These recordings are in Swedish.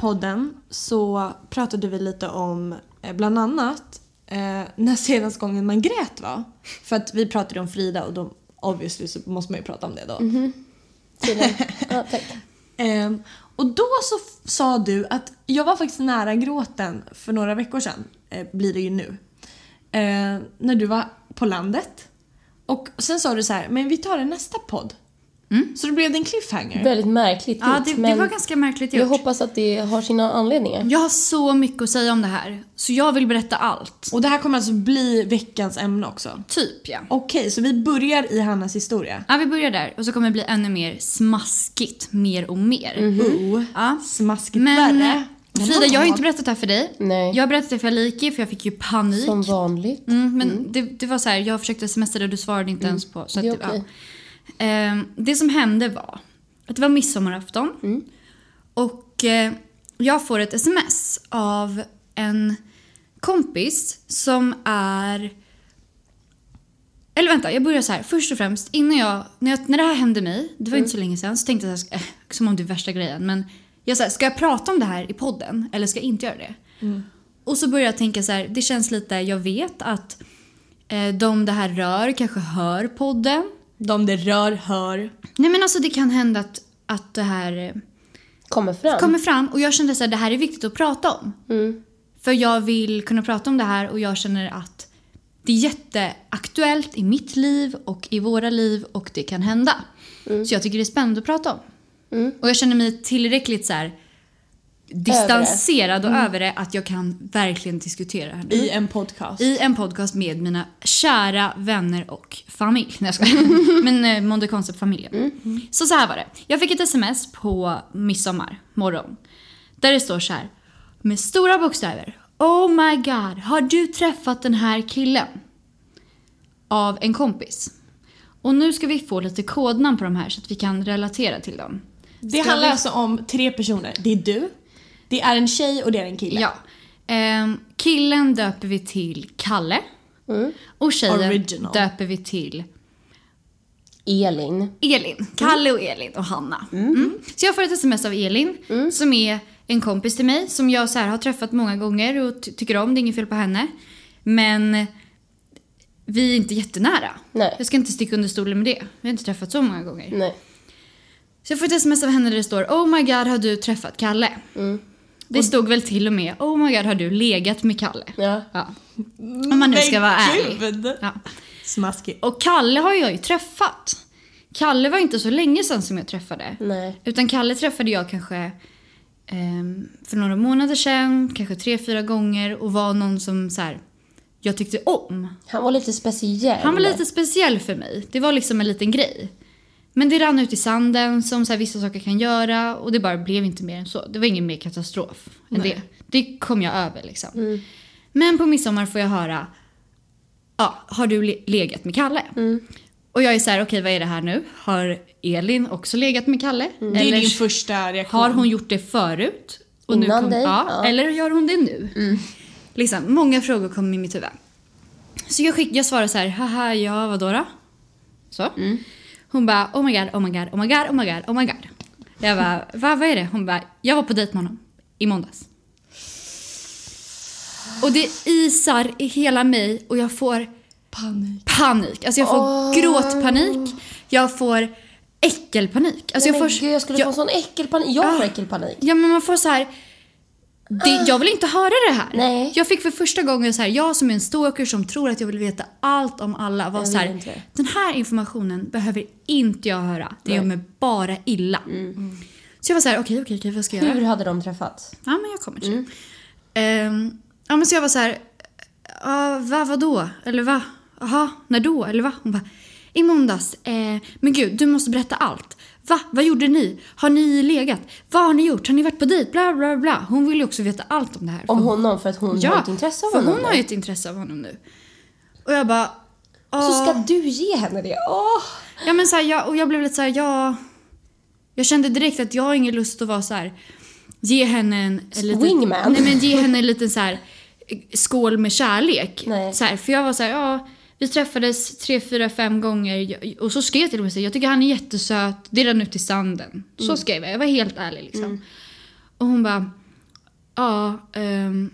Podden så pratade vi lite om eh, bland annat eh, när senaste gången man grät var. För att vi pratade om Frida och då obviously så måste man ju prata om det då. Tydligen. Ja, tack. Ehm, och då så sa du att jag var faktiskt nära gråten för några veckor sedan, eh, blir det ju nu. Eh, när du var på landet. Och sen sa du så här, men vi tar det nästa podd. Så då blev det en cliffhanger. Väldigt märkligt Ja, gjort, det, det var ganska märkligt jag gjort. hoppas att det har sina anledningar. Jag har så mycket att säga om det här, så jag vill berätta allt. Och det här kommer alltså bli veckans ämne också. Typ ja. Okej, så vi börjar i Hannas historia. Ja, vi börjar där och så kommer det bli ännu mer smaskigt, mer och mer. Oh, Ja. smaskigt Men värre. eh, Frida, jag har inte berättat det här för dig. Nej. Jag har berättat det för Aliki för jag fick ju panik. Som vanligt. Mm, men Det, det var så här, jag försökte smsa och du svarade inte ens på. Så att, Det är ja. Ehm, det som hände var att det var midsommarafton. Mm. Och eh, jag får ett sms av en kompis som är... Eller vänta, jag börjar så här. Först och främst, innan jag, när, jag, när det här hände mig, det var inte så länge sedan, så tänkte jag så här, äh, som om det är värsta grejen. Men jag sa, ska jag prata om det här i podden eller ska jag inte göra det? Och så började jag tänka så här, det känns lite, jag vet att eh, de det här rör kanske hör podden. De det rör hör. Nej men alltså det kan hända att, att det här eh, Kommer fram. kommer fram och jag kände att det här är viktigt att prata om. Mm. För jag vill kunna prata om det här och jag känner att det är jätteaktuellt i mitt liv och i våra liv och det kan hända. Så jag tycker det är spännande att prata om. Och jag känner mig tillräckligt så här distanserad och över det att jag kan verkligen diskutera här nu. I en podcast. I en podcast med mina kära vänner och familj. Nej, jag skojar. Men eh, Monde Concept-familjen. Så så här var det. Jag fick ett sms på midsommar morgon. Där det står så här. Med stora bokstäver. Oh my god, har du träffat den här killen? Av en kompis. Och nu ska vi få lite kodnamn på de här så att vi kan relatera till dem. Det handlar alltså om tre personer. Det är du, det är en tjej och det är en kille. Ja. Ehm, killen döper vi till Kalle. Och tjejen Original. döper vi till Elin. Elin. Kalle och Elin och Hanna. Mm. Så jag får ett sms av Elin som är en kompis till mig som jag så här har träffat många gånger och ty- tycker om. Det är inget fel på henne. Men vi är inte jättenära. Nej. Jag ska inte sticka under stolen med det. Vi har inte träffat så många gånger. Nej. Så jag får ett sms av henne där det står Oh my god har du träffat Kalle? Det stod väl till och med Oh my god har du legat med Kalle? Ja. Ja. Om man nu ska vara ärlig. Ja. Smaskigt. Och Kalle har jag ju träffat. Kalle var inte så länge sedan som jag träffade. Nej. Utan Kalle träffade jag kanske ehm, för några månader sedan, kanske tre, fyra gånger och var någon som så här, jag tyckte om. Han var lite speciell. Han var lite speciell för mig. Det var liksom en liten grej. Men det rann ut i sanden som så här, vissa saker kan göra och det bara blev inte mer än så. Det var ingen mer katastrof än det. Det kom jag över liksom. Men på midsommar får jag höra, ja, har du le- legat med Kalle? Och jag är så här, okej vad är det här nu? Har Elin också legat med Kalle? Det är Eller din första reaktion. har hon gjort det förut? Och nu Innan kom, dig? Ja, Ja. Eller gör hon det nu? Liksom, många frågor kom i mitt huvud. Så jag, skick, jag svarade så här, haha, ja vadå då? Så. Hon bara, oh my god, oh my god, oh my god, oh my god, oh my god. Jag bara, Va, vad är det? Hon bara, jag var på dejt med honom i måndags. Och det isar i hela mig och jag får Panik. panik. Alltså jag får gråtpanik, jag får äckelpanik. Alltså Nej, jag men får, gud, jag skulle jag, få sån äckelpanik. Jag får Ah. äckelpanik. Ja men man får så här. Det, jag vill inte höra det här. Nej. Jag fick för första gången så här, jag som är en stalker som tror att jag vill veta allt om alla var så här, den här informationen behöver inte jag höra. Det gör mig bara illa. Så jag var så här, okej okej okej vad ska jag göra? Hur hade de träffats? Ja men jag kommer till Ehm, Ja men så jag var så här, uh, va vadå? Eller va? Jaha, när då? Eller va? Hon bara, i måndags. Eh, men gud, du måste berätta allt. Va? Vad gjorde ni? Har ni legat? Vad har ni gjort? Har ni varit på dejt? Bla bla bla. Hon vill ju också veta allt om det här. Om För- honom för att hon har ett intresse av för honom. hon har ju ett intresse av honom nu. Och jag bara... Så "Ah." ska du ge henne det? Åh! Ja men så här, jag, och jag blev lite så här, jag... Jag kände direkt att jag har ingen lust att vara så här... Ge henne en... en liten, Wingman. Nej men ge henne en liten så här eh, skål med kärlek. Nej. Så här, för jag var så här, ja... Vi träffades tre, fyra, fem gånger och så skrev jag till och med jag tycker han är jättesöt, det rann ut i sanden. Så skrev jag, jag var helt ärlig liksom. Och hon bara, ja, ehm,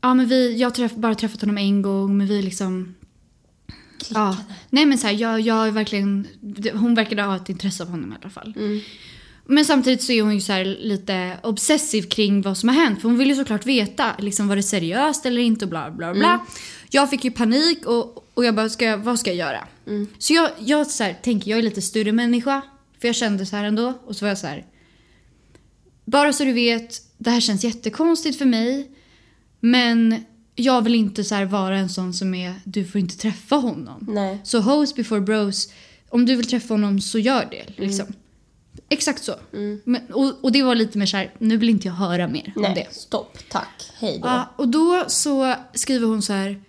ja men vi, jag har träff, bara träffat honom en gång men vi liksom Ja, nej men så här, jag, jag är verkligen, hon verkade ha ett intresse av honom i alla fall. Men samtidigt så är hon ju så lite obsessiv kring vad som har hänt. För hon vill ju såklart veta, liksom var det seriöst eller inte och bla bla bla. Jag fick ju panik och, och jag bara, ska vad ska jag göra? Så jag, jag så här, tänker, jag är lite större människa. För jag kände så här ändå. Och så var jag så här, bara så du vet, det här känns jättekonstigt för mig. Men jag vill inte så vara en sån som är, du får inte träffa honom. Nej. Så host before bros, om du vill träffa honom så gör det. Liksom. Exakt så. Men, och, och det var lite mer så här, nu vill inte jag höra mer om Nej, det. stopp, tack, hej då. Ja, och då så skriver hon så här,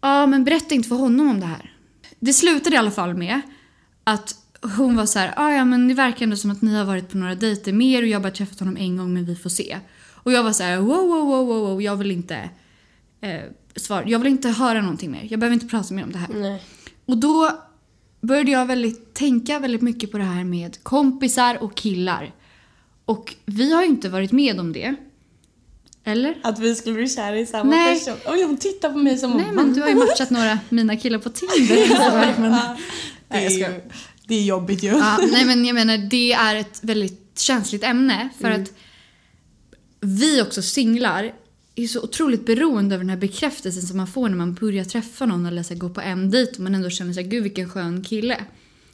ja men berätta inte för honom om det här. Det slutade i alla fall med att hon var så här, "Ah, ja men det verkar ändå som att ni har varit på några dejter mer och jag har bara träffat honom en gång men vi får se. Och jag var så här, wow wow wow wow, jag vill inte eh, svara, jag vill inte höra någonting mer. Jag behöver inte prata mer om det här. Nej. Och då började jag väldigt, tänka väldigt mycket på det här med kompisar och killar. Och vi har ju inte varit med om det. Eller? Att vi skulle bli kära i samma Nej. person. Oj, hon tittar på mig som Nej men du har ju matchat några mina killar på Tinder. sådär, men, Ja, det, är ju, det är jobbigt ju. ja, nej men jag menar det är ett väldigt känsligt ämne för att vi också singlar är så otroligt beroende av den här bekräftelsen som man får när man börjar träffa någon eller så här, gå på en dejt och man ändå känner sig gud vilken skön kille.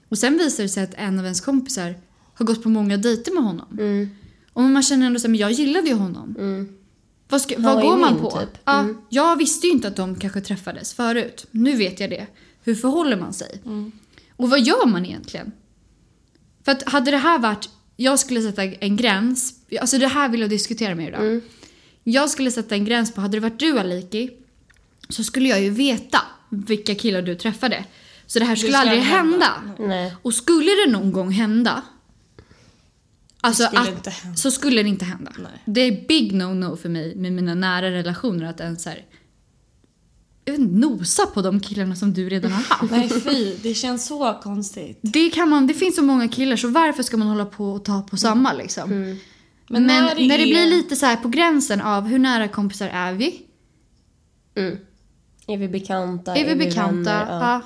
Och sen visar det sig att en av ens kompisar har gått på många dejter med honom. Mm. Och man känner ändå så här, men jag gillade ju honom. Vad, ska, vad går man på? typ. Ja, Jag visste ju inte att de kanske träffades förut. Nu vet jag det. Hur förhåller man sig? Och vad gör man egentligen? För att hade det här varit, jag skulle sätta en gräns, alltså det här vill jag diskutera med er idag. Jag skulle sätta en gräns på, hade det varit du Aliki, så skulle jag ju veta vilka killar du träffade. Så det här skulle skulle aldrig aldrig hända. hända. Nej. Och skulle det någon gång hända, alltså skulle att, inte hända. så skulle det inte hända. Nej. Det är big no-no för mig med mina nära relationer att ens så här, inte, nosa på de killarna som du redan har haft. Nej fy, det känns så konstigt. Det, kan man, det finns så många killar så varför ska man hålla på och ta på samma liksom? Men Men, när när, det det, är- blir lite så här på gränsen av hur nära kompisar är vi? Mm. Är vi bekanta? Är vi bekanta? vänner? Ja.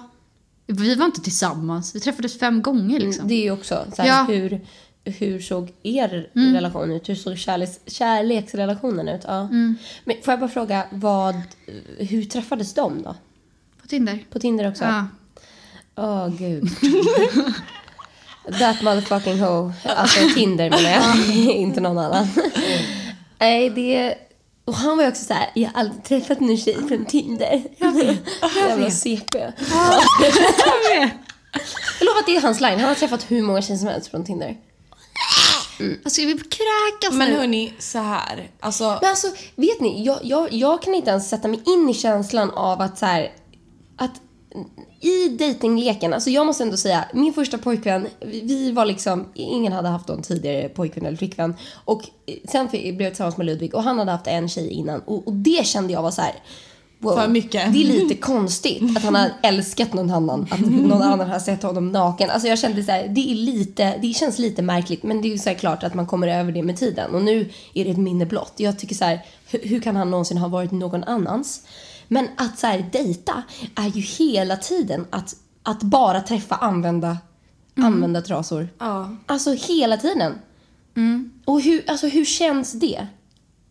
Ja. Vi var inte tillsammans, vi träffades fem gånger liksom. Det är ju också så här, Ja. hur, hur såg er Mm. relation ut? Hur såg kärleks, kärleksrelationen ut? Ja. Mm. Men får jag bara fråga, vad, hur träffades de då? På Tinder. På Tinder också? Ja. Åh gud. That motherfucking hoe. Alltså Tinder menar jag, inte någon annan. Nej, det... Och han var ju också så här, jag har aldrig träffat någon tjej från Tinder. Jag vet. Jävla CP. Jag lovar att det är hans line. Han har träffat hur många tjejer som helst från Tinder. Alltså jag vill kräkas Men nu. hörni, så här. Alltså, Men alltså, vet ni? Jag, jag, jag kan inte ens sätta mig in i känslan av att så här, att i dejtingleken, alltså jag måste ändå säga, min första pojkvän, vi, var liksom, ingen hade haft någon tidigare pojkvän eller flickvän. Och sen blev jag tillsammans med Ludvig och han hade haft en tjej innan. Och, och det kände jag var så här. Wow, För mycket. Det är lite konstigt att han har älskat någon annan, att någon annan har sett honom naken. Alltså jag kände så här, det är lite, det känns lite märkligt men det är ju så här klart att man kommer över det med tiden. Och nu är det ett minne blott. Jag tycker så här, hur, hur kan han någonsin ha varit någon annans? Men att så här, dejta är ju hela tiden att, att bara träffa använda, använda trasor. ja. Alltså hela tiden. Och hur, alltså, hur känns det?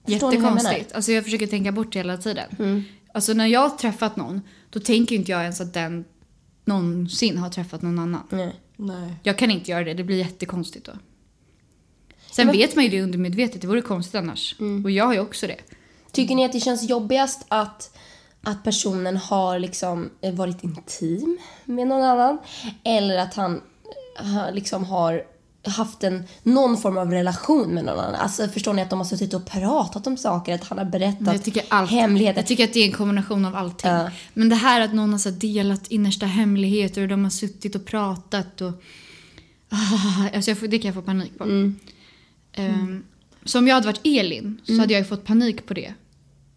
Jättekonstigt. Alltså jag försöker tänka bort det hela tiden. Alltså när jag har träffat någon, då tänker inte jag ens att den någonsin har träffat någon annan. Nej. Nej. Jag kan inte göra det, det blir jättekonstigt då. Sen Men- vet man ju det undermedvetet, det vore konstigt annars. Och jag har ju också det. Tycker ni att det känns jobbigast att, att personen har liksom eh, varit intim med någon annan? Eller att han eh, liksom har haft en, någon form av relation med någon annan? Alltså förstår ni att de har suttit och pratat om saker? Att han har berättat Jag tycker, allt, hemligheter? jag tycker att det är en kombination av allting. Ja. Men det här att någon har så delat innersta hemligheter och de har suttit och pratat och... Ah, alltså jag får, det kan jag få panik på. Ehm, så om jag hade varit Elin så hade jag ju fått panik på det.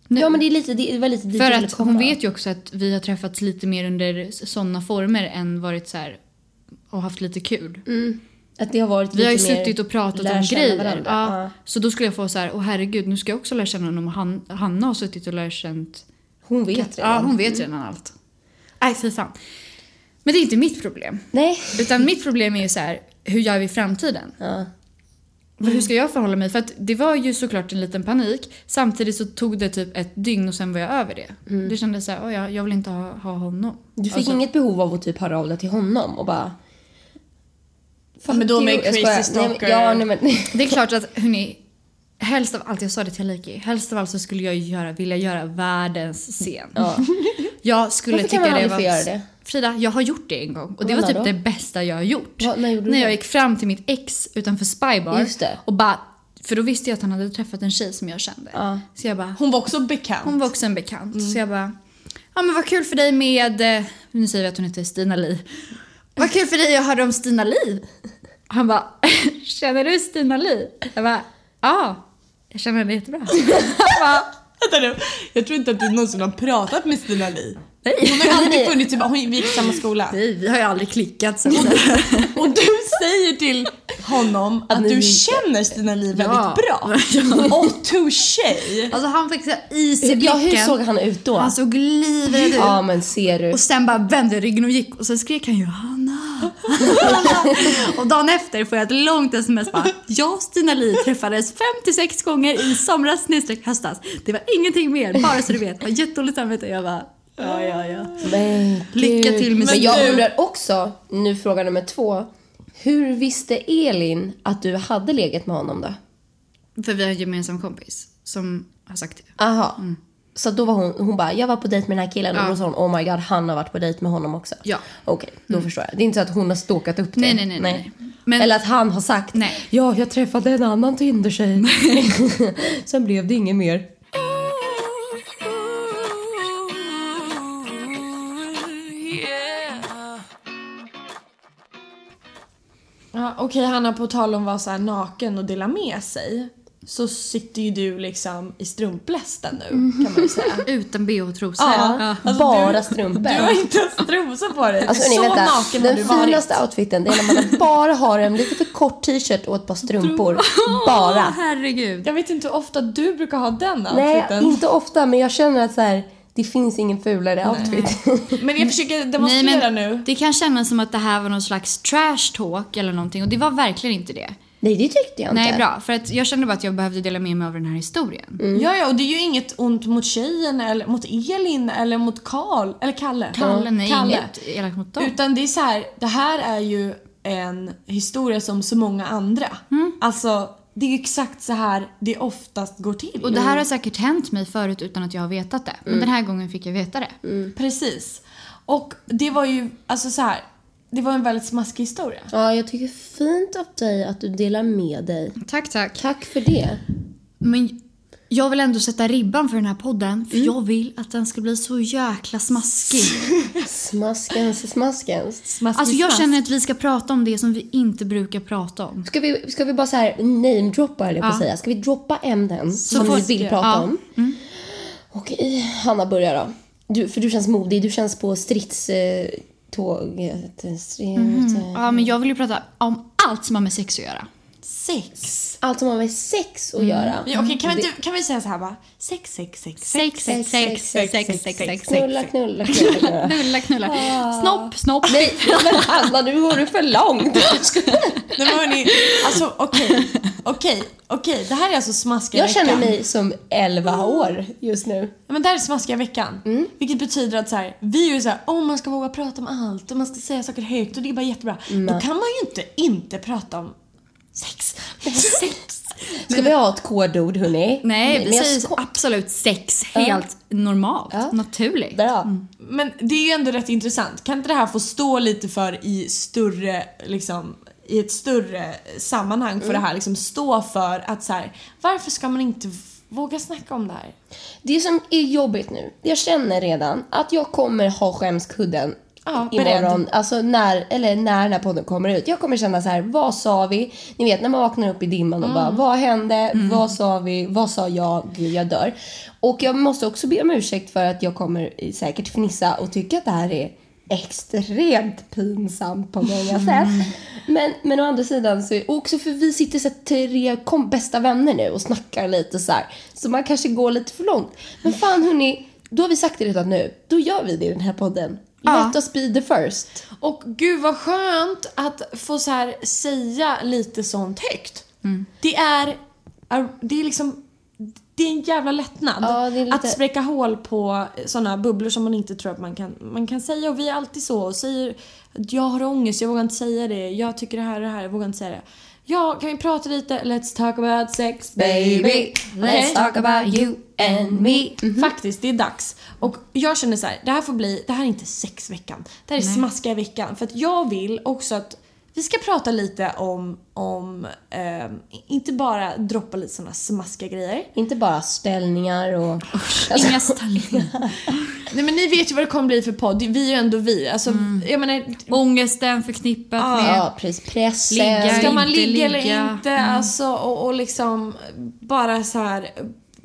Nu. Ja men det är lite, det var lite dit För att hon vet ju också att vi har träffats lite mer under sådana former än varit så här och haft lite kul. Att det har varit Vi har ju suttit och pratat om grejer. Ja. Ja. Så då skulle jag få så här, åh herregud, nu ska jag också lära känna honom. Han, Hanna har suttit och lärt känt... Hon vet redan. Ja, hon vet redan allt. Nej, fy fan. Men det är inte mitt problem. Nej. Utan mitt problem är ju så här, hur gör vi i framtiden? Ja. Hur ska jag förhålla mig? För att det var ju såklart en liten panik. Samtidigt så tog det typ ett dygn och sen var jag över det. Det kändes så här, "Oj, jag, jag vill inte ha, ha honom. Du fick Alltså, inget behov av att typ höra av dig till honom och bara... Ja, men då med crazy skojar. Nej, men- stalker. Ja, nej men... Det är klart att, hörni, helst av allt, jag sa det till Aliki, helst av allt så skulle jag göra, vilja göra världens scen. Ja. Jag skulle Varför kan tycka man det var... göra det? Frida, jag har gjort det en gång och det var typ då? det bästa jag har gjort. Vad- när gjorde när jag det? gick fram till mitt ex utanför Spybar Just det. och bara, för då visste jag att han hade träffat en tjej som jag kände. Ja. Så jag bara, Hon var också bekant. hon var också en bekant. Mm. Så jag bara, ja men vad kul för dig med, eh, nu säger vi att hon heter Stina Li. Vad kul för dig, jag hörde om Stina Li. Han bara, känner du Stina Li? Jag bara, ja, jag känner henne jättebra. Han bara, Vänta nu, jag tror inte att du någonsin har pratat med Stina Li. nej. Hon har ju alltid funnits i, hon, vi gick i samma skola. Nej, vi har ju aldrig klickat sen. Och du säger till honom att ni du inte- känner Stina Li väldigt Ja. bra. Och touché! Alltså han fick så is i Ja, hur blicken. såg han ut då? Han såg livrädd ut. Ja, men ser du. Och sen bara vände ryggen och gick och sen skrek han Johanna. och dagen efter får jag ett långt sms bara Jag och Stina Li träffades 56 gånger i somras snedstreck höstas. Det var ingenting mer, bara så du vet. Jag har jättedåligt samvete. Jag bara ja ja ja. Men Lycka gud. till med Men jag undrar också, nu fråga nummer två. Hur visste Elin att du hade legat med honom då? För vi har en gemensam kompis som har sagt det. Aha. Så då var hon, hon bara, jag var på dejt med den här killen Ja. och då sa hon, oh my god, han har varit på dejt med honom också. Ja. Okej, då förstår jag. Det är inte så att hon har stalkat upp det. Nej, nej, nej, nej. Men- Eller att han har sagt, Nej. ja, jag träffade en annan Tinder-tjej. Sen blev det inget mer. Ja, Okej Hanna, på tal om att vara så här naken och dela med sig. Så sitter ju du liksom i strumplästen nu kan man ju säga. Utan bh och trosor. Ja. Alltså, Bara du, strumpor. Du har inte ens trosor på dig. Alltså, så vänta. naken har Den du varit. finaste outfiten det är när man bara har en lite för kort t-shirt och ett par strumpor. Bara. Åh, herregud. Jag vet inte hur ofta du brukar ha den Nej, outfiten. inte ofta men jag känner att så här, det finns ingen fulare outfit. Men jag försöker Nej, demonstrera men nu. det kan kännas som att det här var någon slags trash talk eller någonting och det var verkligen inte det. Nej, det tyckte jag inte. Nej, bra. För att jag kände bara att jag behövde dela med mig av den här historien. Ja, ja, och det är ju inget ont mot tjejen eller mot Elin eller mot Karl eller Kalle. Kalle, nej, Kalle. inget elakt mot dem. Utan det är så här, det här är ju en historia som så många andra. Alltså, det är ju exakt så här det oftast går till. Och det här har säkert hänt mig förut utan att jag har vetat det. Men den här gången fick jag veta det. Precis. Och det var ju, alltså så här, det var en väldigt smaskig historia. Ja, jag tycker fint av dig att du delar med dig. Tack, tack. Tack för det. Men jag vill ändå sätta ribban för den här podden. För jag vill att den ska bli så jäkla smaskig. Smaskens, smaskens. Smaskig Alltså jag smask. känner att vi ska prata om det som vi inte brukar prata om. Ska vi, ska vi bara så här namedroppa eller på Ja. säga? Ska vi droppa ämnen som får- vi vill prata Ja. om? Okej, Hanna börjar då. Du, för du känns modig, du känns på stridståget. Mm. Ja, men jag vill ju prata om allt som har med sex att göra. Sex. Allt som har med sex att göra. Ja, Okej, kan, vi inte, kan vi säga så här bara? Sex, sex, sex, Sex, sex, sex, sex, sex, sex, sex, Knulla, knulla, knulla. knulla. Knulla, knulla. Snopp, snopp. Nej, men Hanna, nu går du för långt. Nej men hörni, alltså okej, okej, okej. Det här är alltså smaskiga Jag veckan. känner mig som 11 år just nu. Ja, men det här är smaskiga veckan. Vilket betyder att så här, vi är ju så här, om man ska våga prata om allt och man ska säga saker högt och det är bara jättebra. Då kan man ju inte inte prata om sex. Sex. Ska vi ha ett kodord hörni? Nej, vi men jag säger absolut sex. Helt normalt. Naturligt. Bra. Men det är ju ändå rätt intressant. Kan inte det här få stå lite för i större, liksom, i ett större sammanhang för det här liksom stå för att så här, varför ska man inte våga snacka om det här? Det som är jobbigt nu, jag känner redan att jag kommer ha skämskudden Ja, imorgon. Alltså när, eller när den här podden kommer ut. Jag kommer känna så här, vad sa vi? Ni vet när man vaknar upp i dimman och bara, vad hände? Vad sa vi? Vad sa jag? Gud, jag dör. Och jag måste också be om ursäkt för att jag kommer säkert fnissa och tycka att det här är extremt pinsamt på många sätt. Men, men å andra sidan så, också för vi sitter så tre kom, bästa vänner nu och snackar lite så här. Så man kanske går lite för långt. Men fan hörni, då har vi sagt det redan nu. Då gör vi det i den här podden. Ja. Let us be the first. Och gud vad skönt att få så här säga lite sånt högt. Det är, det är liksom, det är en jävla lättnad. Ja, lite- Att spräcka hål på såna bubblor som man inte tror att man kan, man kan säga. Och vi är alltid så och säger jag har ångest, jag vågar inte säga det. Jag tycker det här och det här, jag vågar inte säga det. Ja, kan vi prata lite? Let's talk about sex baby. Let's talk about you and me. Faktiskt, det är dags. Och jag känner så här, det här får bli, det här är inte sexveckan. Det här är smaskiga veckan. För att jag vill också att vi ska prata lite om, om ehm, inte bara droppa lite såna smaskiga grejer. Inte bara ställningar och... Inga ställningar. Nej men ni vet ju vad det kommer bli för podd. Vi är ju ändå vi. Alltså, jag menar, Ångesten förknippat med... Ja, precis. Pressen. Ligga ska man inte ligga eller ligga. inte? Alltså, och, och liksom bara så här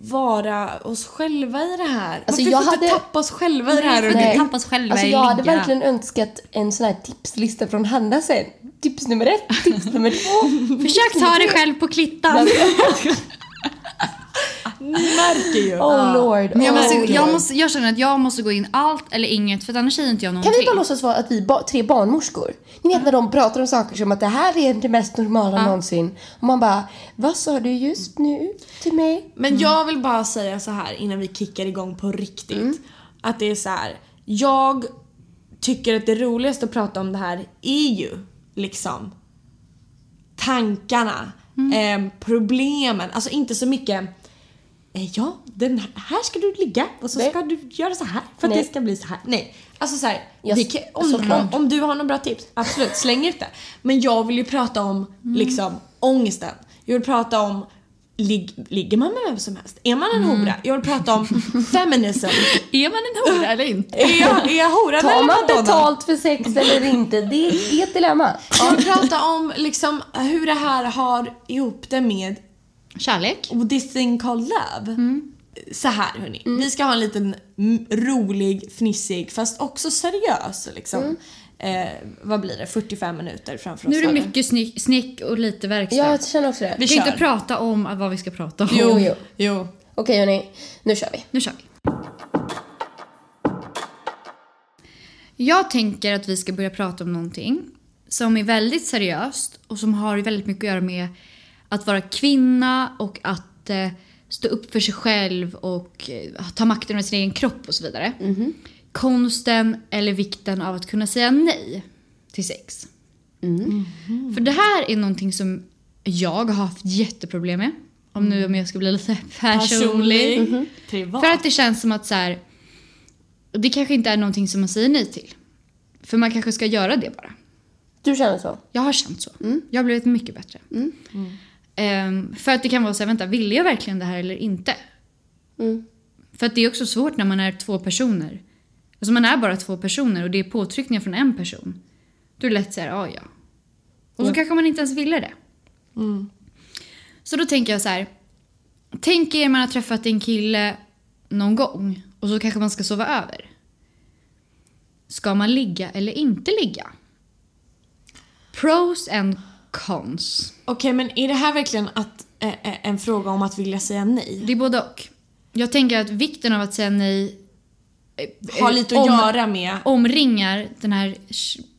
vara oss själva i det här. Alltså, Varför jag får inte hade- tappa oss själva i det här? Nej, tappa oss själva alltså, i jag hade ligga. verkligen önskat en sån här tipslista från Hanna sen. Tips nummer ett, tips nummer två. Försök ta dig själv på klittan. Ni märker ju. Oh lord. Men jag, oh måste, lord. jag, måste, jag känner att jag måste gå in allt eller inget för annars säger inte jag Kan någonting. vi bara låtsas vara att vi ba- tre barnmorskor? Ni vet när de pratar om saker som att det här är det mest normala någonsin. Och man bara, vad sa du just nu till mig? Men jag vill bara säga så här innan vi kickar igång på riktigt. Att det är så här. Jag tycker att det roligaste att prata om det här är ju liksom tankarna, eh, problemen. Alltså inte så mycket Ja, den här, ska du ligga och så Nej. ska du göra så här för att Nej. det ska bli så här. Nej, alltså så här, vi kan, om, om, om du har några bra tips, absolut släng ut det. Men jag vill ju prata om liksom ångesten. Jag vill prata om lig, ligger man med vem som helst? Är man en hora? Jag vill prata om feminism. Är man en hora eller inte? Är jag, är jag horan Tar eller man Madonna? betalt för sex eller inte? Det är ett dilemma. Jag vill prata om liksom hur det här har ihop det med Kärlek. this thing called love. Så här hörni, Mm. vi ska ha en liten mm, rolig, fnissig fast också seriös liksom. Mm. Eh, vad blir det? 45 minuter framför oss. Nu är det mycket snick, snick och lite verkstad. Jag känner också det. Vi vi kan kör. inte prata om vad vi ska prata om. Jo, jo. Jo. Okej hörni, nu kör vi. Nu kör vi. Jag tänker att vi ska börja prata om någonting som är väldigt seriöst och som har väldigt mycket att göra med att vara kvinna och att eh, stå upp för sig själv och eh, ta makten över sin egen kropp och så vidare. Konsten eller vikten av att kunna säga nej till sex. För det här är någonting som jag har haft jätteproblem med. Om nu om jag ska bli lite personlig. Privat. För att det känns som att så här, det kanske inte är någonting som man säger nej till. För man kanske ska göra det bara. Du känner så? Jag har känt så. Jag har blivit mycket bättre. Ehm, för att det kan vara så här, vänta, ville jag verkligen det här eller inte? Mm. För att det är också svårt när man är två personer. Alltså man är bara två personer och det är påtryckningar från en person. Då är det lätt så här, ja ja. Och så kanske man inte ens ville det. Så då tänker jag så här. Tänk er man har träffat en kille någon gång och så kanske man ska sova över. Ska man ligga eller inte ligga? Pros and cons. Okej men är det här verkligen att, eh, eh, en fråga om att vilja säga nej? Det är både och. Jag tänker att vikten av att säga nej eh, Har lite att om- göra med omringar den här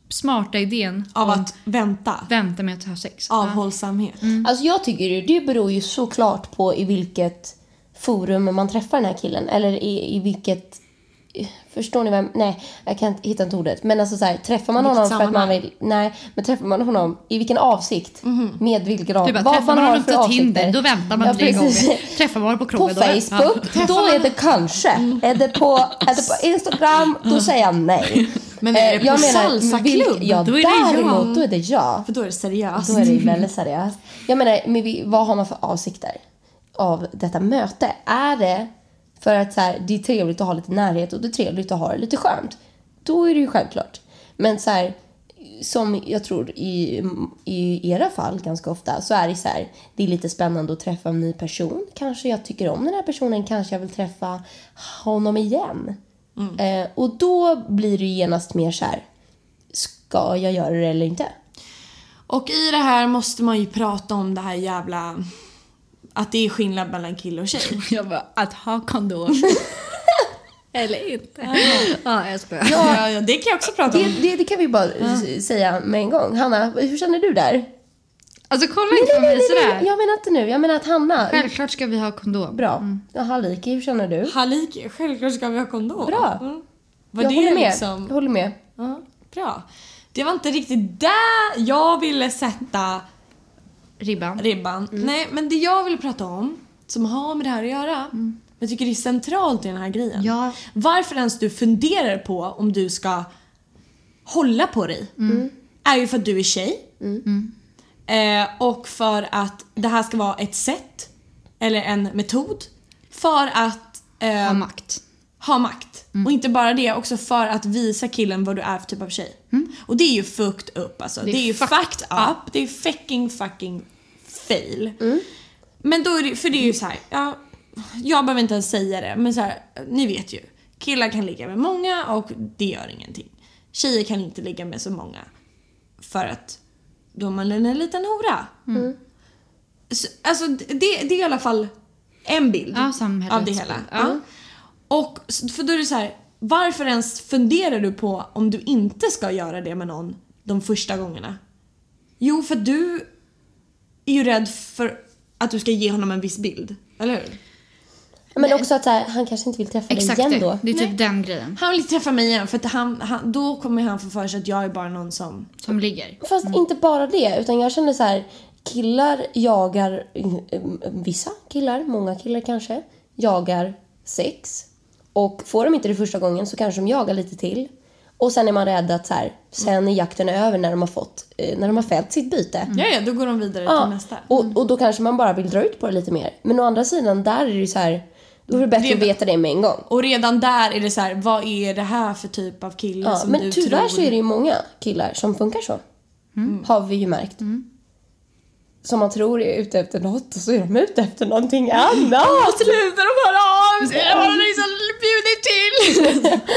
smarta idén av att vänta. vänta med att ha sex. Avhållsamhet. Alltså jag tycker ju, det beror ju såklart på i vilket forum man träffar den här killen. Eller i, i vilket... Förstår ni vem? Nej, jag kan inte hitta inte ordet. Men alltså så här, träffar man honom för att man vill... Nej, men träffar man honom i vilken avsikt? Med vilken av... Bara, vad man har för på Tinder, avsikter? då väntar man Ja, tre precis. gånger. Träffar man på På krogen, då Facebook, då är det kanske. Är, det på, är det på Instagram, då säger jag nej. Men är det Eh, på vilk- salsaklubb? Ja, Då är det ja. däremot, då är det ja. För då är det seriöst. Då är det väldigt seriöst. Jag menar, men vad har man för avsikter av detta möte? Är det för att så här, det är trevligt att ha lite närhet och det är trevligt att ha det lite skönt? Då är det ju självklart. Men så här, som jag tror i, i era fall ganska ofta så är det så här, det är lite spännande att träffa en ny person. Kanske jag tycker om den här personen, kanske jag vill träffa honom igen. Eh, och då blir det genast mer så här, ska jag göra det eller inte? Och i det här måste man ju prata om det här jävla... Att det är skillnad mellan kille och tjej. Jag bara, att ha kondom. Eller inte. Ja, jag skojar. Ja, ja, det kan jag också prata Det, om. det, det kan vi bara s- säga med en gång. Hanna, hur känner du där? Alltså kolla inte på mig sådär. Jag menar inte nu, jag menar att Hanna. Självklart ska vi ha kondom. Bra. Ja, Haliki, hur känner du? Haliki, självklart ska vi ha kondom. Bra. Mm. Var jag det håller med. liksom... Jag håller med. Ja, bra. Det var inte riktigt där jag ville sätta Ribban. ribban. Nej, men det jag vill prata om, som har med det här att göra, jag tycker det är centralt i den här grejen. Ja. Varför ens du funderar på om du ska hålla på dig, är ju för att du är tjej. Eh, och för att det här ska vara ett sätt, eller en metod, för att eh, Ha makt. ha makt. Och inte bara det, också för att visa killen vad du är för typ av tjej. Och det är ju fucked up alltså. Det är, ju fucked fucked up. Det är fucking fucking fail. Men då är det, för det är ju så här, ja, jag behöver inte ens säga det, men så här, ni vet ju. Killar kan ligga med många och det gör ingenting. Tjejer kan inte ligga med så många. För att då är man en liten hora. Så, alltså det, det är i alla fall en bild Ja, av det hela. Ja. Och för då är det så här, varför ens funderar du på om du inte ska göra det med någon de första gångerna? Jo, för du är ju rädd för att du ska ge honom en viss bild. Eller hur? Men också att så här, han kanske inte vill träffa Exakt dig igen det. då. Det är typ den grejen. Han vill träffa mig igen för att han, han, då kommer han få för sig att jag är bara någon som... Som ligger. Fast inte bara det, utan jag känner så här, killar jagar, mm, vissa killar, många killar kanske, jagar sex. Och får de inte det första gången så kanske de jagar lite till. Och sen är man rädd att så här, sen är jakten över när de har fått, eh, när de har fällt sitt byte. Ja, ja, då går de vidare Ja, till nästa. och, och då kanske man bara vill dra ut på det lite mer. Men å andra sidan, där är det så här, då är det bättre Det- att veta det med en gång. Och redan där är det så här, vad är det här för typ av kille Ja, som men du tyvärr tror... så är det ju många killar som funkar så. Har vi ju märkt. Som man tror är ute efter något och så är de ute efter någonting annat. Sluta de höra av sig! Jag har liksom bjudit till!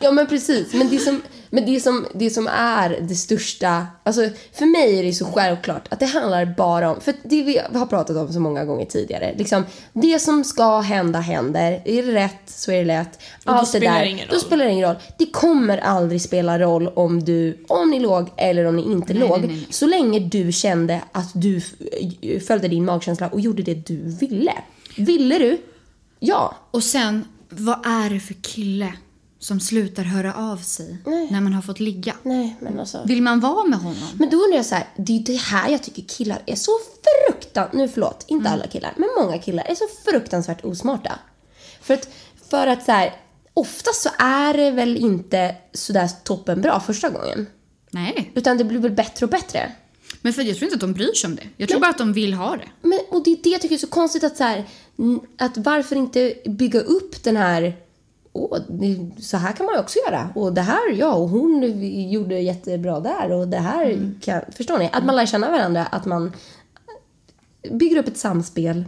Ja men precis, men det som, men det som, det som är det största, alltså för mig är det så självklart att det handlar bara om, för det vi har pratat om så många gånger tidigare, liksom det som ska hända händer, är det rätt så är det lätt. då Allt det spelar där, ingen Då roll. spelar det ingen roll. Det kommer aldrig spela roll om du, om ni låg eller om ni inte låg. nej, nej. Så länge du kände att du f- följde din magkänsla och gjorde det du ville. Ville du? Ja. Och sen, vad är det för kille som slutar höra av sig när man har fått ligga? Nej men alltså. Vill man vara med honom? Men då undrar jag så här, det är det här jag tycker killar är så fruktansvärt, nu förlåt, inte alla killar, men många killar är så fruktansvärt osmarta. För att, för att så här, oftast så är det väl inte sådär toppen bra första gången. Nej. Utan det blir väl bättre och bättre. Men för jag tror inte att de bryr sig om det. Jag tror bara att de vill ha det. Men, och det är det jag tycker är så konstigt att så här, att varför inte bygga upp den här Åh, så här kan man ju också göra. Och det här, ja, och hon gjorde jättebra där och det här kan... Förstår ni? Att man lär känna varandra, att man bygger upp ett samspel.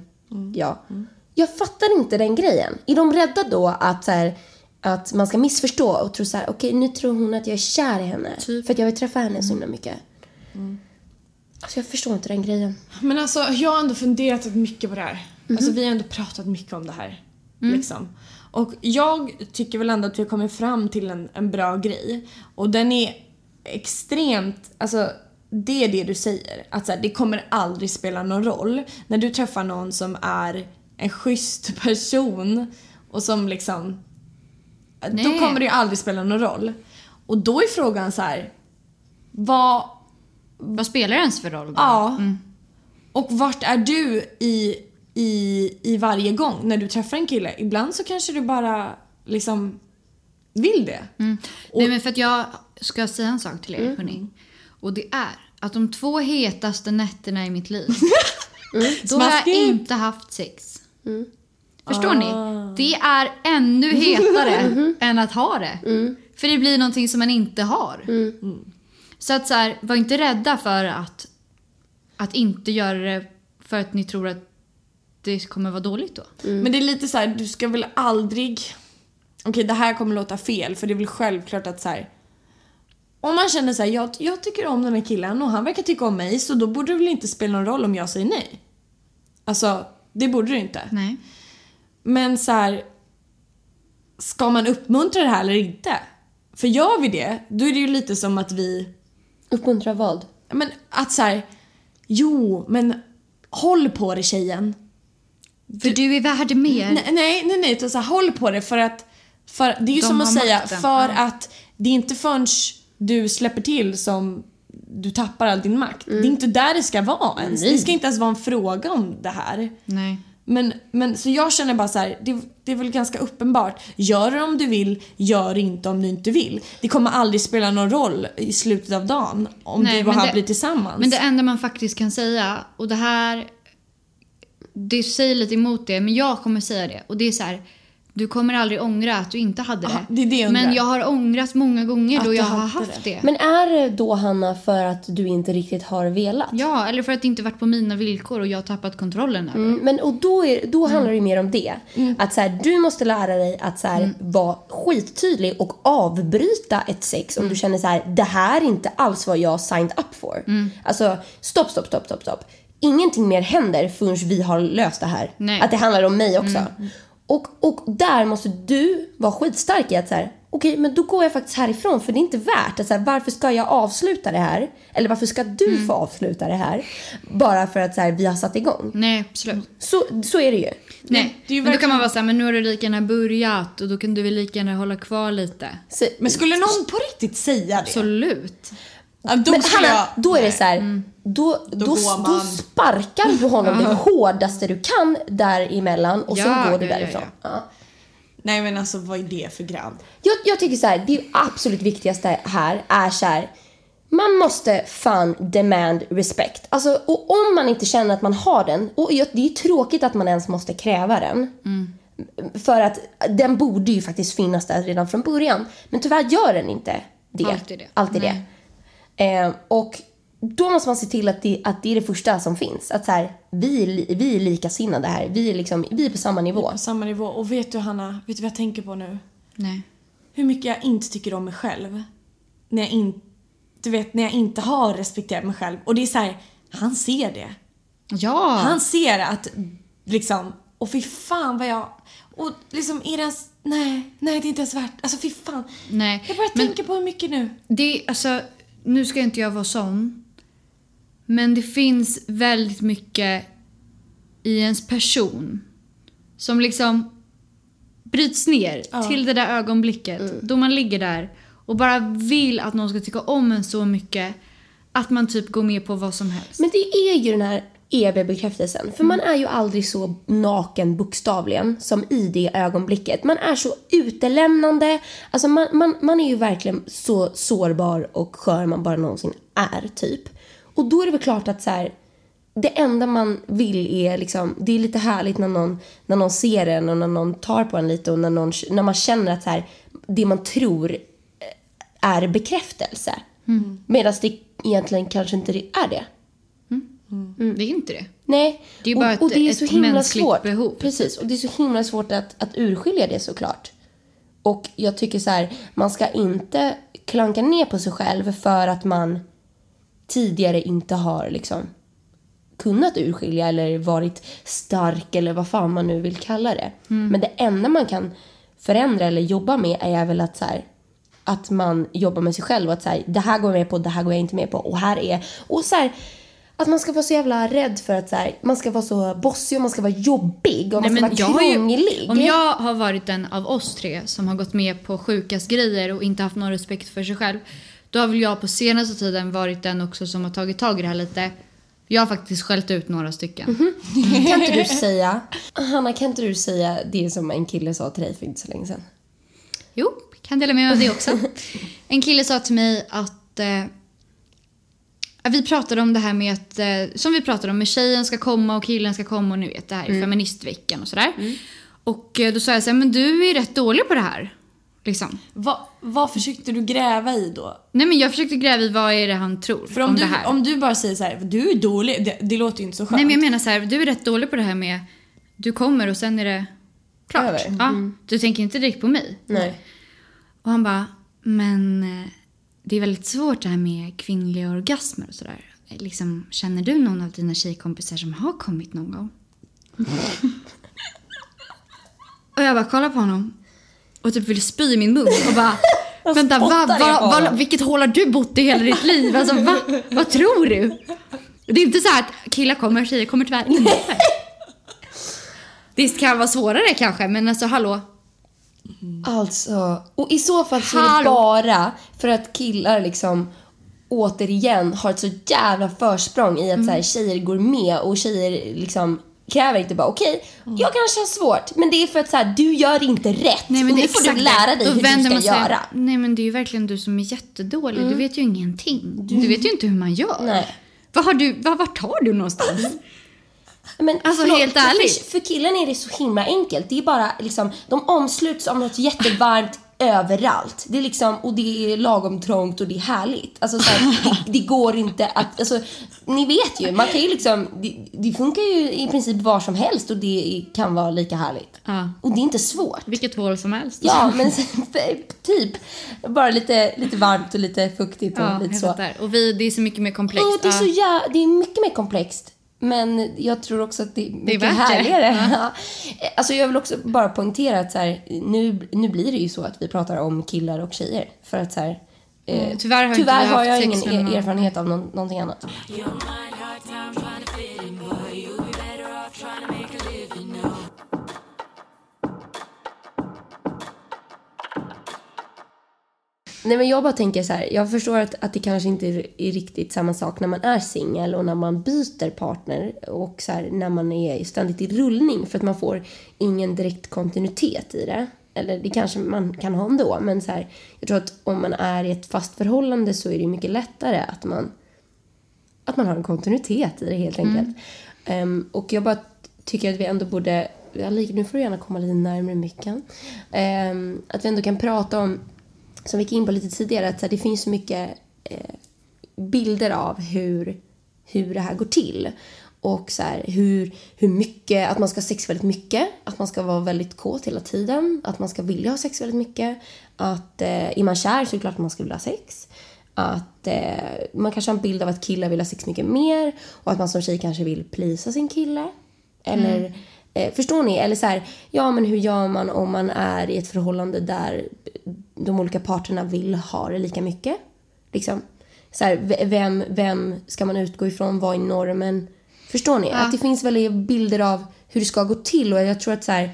Ja. Jag fattar inte den grejen. Är de rädda då att, så här, att man ska missförstå och tro så här, okej nu tror hon att jag är kär i henne. För att jag vill träffa henne så himla mycket. Alltså jag förstår inte den grejen. Men alltså jag har ändå funderat mycket på det här. Alltså vi har ändå pratat mycket om det här. Liksom. Och jag tycker väl ändå att vi har kommit fram till en, en bra grej. Och den är extremt, alltså det är det du säger. Att så här, det kommer aldrig spela någon roll. När du träffar någon som är en schysst person och som liksom Då Nej. kommer det ju aldrig spela någon roll. Och då är frågan så här. Vad Vad spelar det ens för roll då? Ja. Och vart är du i, i, i varje gång när du träffar en kille? Ibland så kanske du bara liksom vill det. Nej men för att jag ska säga en sak till er hörni. Och det är att de två hetaste nätterna i mitt liv. Då har jag inte haft sex. Förstår ni? Det är ännu hetare än att ha det. För det blir någonting som man inte har. Så att så här, var inte rädda för att, att inte göra det för att ni tror att det kommer vara dåligt då. Men det är lite så här, du ska väl aldrig... Okej, det här kommer låta fel för det är väl självklart att så här. om man känner så här, jag, jag tycker om den här killen och han verkar tycka om mig så då borde det väl inte spela någon roll om jag säger nej. Alltså, det borde det inte. Nej. Men så här, ska man uppmuntra det här eller inte? För gör vi det, då är det ju lite som att vi, Uppmuntra vad? men att så här, jo, men håll på det tjejen. För du är värd mer. Nej, nej, nej, nej utan så här, håll på det för att, för det är ju De som att säga, makten, för ja. att det är inte förrän du släpper till som du tappar all din makt. Det är inte där det ska vara ens. Det ska inte ens vara en fråga om det här. Nej. Men, men så jag känner bara så här, det, det är väl ganska uppenbart. Gör det om du vill, gör det inte om du inte vill. Det kommer aldrig spela någon roll i slutet av dagen om Nej, du och han blir tillsammans. Men det enda man faktiskt kan säga, och det här... Det säger lite emot det, men jag kommer säga det. Och det är så här, du kommer aldrig ångra att du inte hade det. Ja, det det jag men jag har ångrat många gånger Att då jag har haft det. Men är det då, Hanna, för att du inte riktigt har velat? Ja, eller för att det inte varit på mina villkor och jag har tappat kontrollen över Mm, men och då, är, då handlar det mer om det. Mm. Att så här, du måste lära dig att så här, vara skittydlig och avbryta ett sex om Mm. du känner så här, det här är inte alls vad jag signed up for. Mm. Alltså, stopp, stopp, stopp, stopp, stopp. Ingenting mer händer förrän vi har löst det här. Nej. Att det handlar om mig också. Mm. Och, och där måste du vara skitstark i att så här, okej, men då går jag faktiskt härifrån för det är inte värt att så här, varför ska jag avsluta det här? Eller varför ska du Mm. få avsluta det här? Bara för att så här, vi har satt igång. Nej, absolut. Så, så är det ju. Nej, det ju men då kan verkligen- man vara såhär, men nu har du lika gärna börjat och då kan du väl lika gärna hålla kvar lite. Så, Men skulle någon på riktigt säga det? Absolut. Ja, då men Hanna, jag... då är det så här, då, då, då, går man. sparkar du honom det hårdaste du kan däremellan och Ja, sen går du därifrån. ja. Ja. Nej men alltså vad är det för grabb? Jag, jag tycker så här, det absolut viktigaste här är så här, man måste fan demand respect. Alltså, och om man inte känner att man har den, och det är tråkigt att man ens måste kräva den. För att den borde ju faktiskt finnas där redan från början. Men tyvärr gör den inte det. Alltid det. Alltid Nej. det. Eh, och då måste man se till att det, att det är det första som finns. Att så här, vi, är vi är likasinnade här. Vi är, liksom, vi är på samma nivå. På samma nivå. Och vet du Hanna, vet du vad jag tänker på nu? Nej. Hur mycket jag inte tycker om mig själv. När jag inte, du vet, när jag inte har respekterat mig själv. Och det är så här, han ser det. Ja. Han ser att liksom, och fy fan vad jag, och liksom är det ens, nej, nej det är inte ens värt, alltså fy fan. Nej. Jag börjar tänka på hur mycket nu. Det, alltså, nu ska inte jag vara sån. Men det finns väldigt mycket i ens person som liksom bryts ner Ja. till det där ögonblicket då man ligger där och bara vill att någon ska tycka om en så mycket att man typ går med på vad som helst. Men det är ju den här eviga bekräftelsen. För man är ju aldrig så naken bokstavligen som i det ögonblicket. Man är så utelämnande. Alltså man, man, man är ju verkligen så sårbar och skör man bara någonsin är typ. Och då är det väl klart att så här, det enda man vill är liksom, det är lite härligt när någon, när någon ser en och när någon tar på en lite och när, någon, när man känner att så här, det man tror eh, är bekräftelse. Medan det egentligen kanske inte är det. Det är inte det. Nej. Det är ju bara och, och ett- det är ett så himla svårt. behov. Precis, och det är så himla svårt att, att urskilja det såklart. Och jag tycker så här, man ska inte klanka ner på sig själv för att man tidigare inte har liksom kunnat urskilja eller varit stark eller vad fan man nu vill kalla det. Mm. Men det enda man kan förändra eller jobba med är väl att så här, att man jobbar med sig själv och att så här, det här går jag med på, det här går jag inte med på och här är och så här, att man ska vara så jävla rädd för att så här, man ska vara så bossig och man ska vara jobbig och man ska vara ju- krånglig. om jag har varit den av oss tre som har gått med på sjukast grejer och inte haft någon respekt för sig själv. Då har väl jag på senaste tiden varit den också som har tagit tag i det här lite. Jag har faktiskt skällt ut några stycken. Mhm. Kan inte du säga, Hanna kan inte du säga det som en kille sa till dig för inte så länge sedan? Jo, kan dela med mig av det också. En kille sa till mig att eh, vi pratade om det här med att, eh, som vi pratade om, med tjejen ska komma och killen ska komma och ni vet det här i feministveckan och sådär. Och eh, då sa jag så här, men du är rätt dålig på det här. Liksom. Vad, vad försökte du gräva i då? Nej men jag försökte gräva i vad är det han tror För om, om du, det här. om du bara säger så här, du är dålig, det, det låter ju inte så skönt. Nej men jag menar så här, du är rätt dålig på det här med du kommer och sen är det klart. Över. Ja, Du tänker inte direkt på mig. Nej. Och han bara, men eh, det är väldigt svårt det här med kvinnliga orgasmer och sådär. Liksom, känner du någon av dina tjejkompisar som har kommit någon gång? och jag bara kollar på honom och typ vill spy i min mun och bara Vänta, va, va, va, vilket hål har du bott i hela ditt liv? Alltså, va, vad tror du? Det är inte så här att killar kommer, tjejer kommer tyvärr inte. Det kan vara svårare kanske, men alltså hallå. Alltså, och i så fall så är det Hallå. bara för att killar liksom återigen har ett så jävla försprång i att Mm. så här, tjejer går med och tjejer liksom kräver inte bara okej, Mm. jag kanske har svårt men det är för att så här, du gör inte rätt Nej, men och det nu är får du exakt lära dig Då hur vänder du man ska sig- göra. Nej men det är ju verkligen du som är jättedålig. Du vet ju ingenting. Du vet ju inte hur man gör. Nej. Vad har du, vad, vart tar du någonstans? Men Alltså, helt för- ärligt. För, för killen är det så himla enkelt. Det är bara liksom, de omsluts av något jättevarmt överallt. Det är liksom, och det är lagom trångt och det är härligt. Alltså så här, det, det går inte att, alltså, ni vet ju, man kan ju liksom, det, det funkar ju i princip var som helst och det kan vara lika härligt. Ja. Och det är inte svårt. Vilket hål som helst. Ja, men typ, bara lite, lite varmt och lite fuktigt och Ja, lite så. Och vi, det är så mycket mer komplext. Ja, det är, så Ja. det är mycket mer komplext. Men jag tror också att det är mycket värt det. härligare. Ja. Alltså jag vill också bara poängtera att så här, nu, nu blir det ju så att vi pratar om killar och tjejer. För att så här, eh, Mm, tyvärr har tyvärr har jag ingen er- erfarenhet av någon, någonting annat. Nej men jag bara tänker så här, jag förstår att, att det kanske inte är, riktigt samma sak när man är singel och när man byter partner och så här, när man är ständigt i rullning för att man får ingen direkt kontinuitet i det. Eller det kanske man kan ha ändå men så här, jag tror att om man är i ett fast förhållande så är det mycket lättare att man att man har en kontinuitet i det helt enkelt. Ehm, och jag bara tycker att vi ändå borde, ja, nu får du gärna komma lite närmare micken, Ehm, att vi ändå kan prata om, som vi gick in på lite tidigare, att det finns så mycket eh, bilder av hur, hur det här går till. Och så här, hur, hur mycket, att man ska ha sex väldigt mycket, att man ska vara väldigt kåt hela tiden, att man ska vilja ha sex väldigt mycket. Att eh, är man kär så är det klart att man ska vilja ha sex. Att eh, man kanske har en bild av att killar vill ha sex mycket mer och att man som tjej kanske vill plisa sin kille. Eller, eh, förstår ni? Eller så här, ja men hur gör man om man är i ett förhållande där de olika parterna vill ha det lika mycket? Liksom. Så här, vem, vem ska man utgå ifrån? Vad är normen? Förstår ni? Att det finns väldigt bilder av hur det ska gå till och jag tror att så här,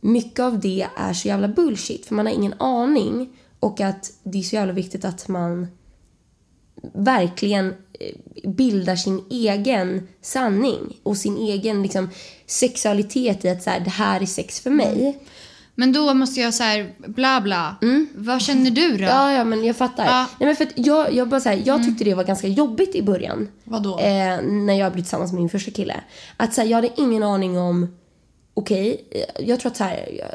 mycket av det är så jävla bullshit för man har ingen aning och att det är så jävla viktigt att man verkligen eh, bildar sin egen sanning och sin egen liksom, sexualitet i att så här, det här är sex för mig. Men då måste jag så här, bla bla. Vad känner du då? Mm. Ja, ja, men jag fattar. Ja. Nej, men för jag, jag, bara, så här, jag tyckte det var ganska jobbigt i början. Vadå? Eh, när jag blev tillsammans med min första kille. Att så här, jag hade ingen aning om... Okej, eh, jag tror att så här, jag,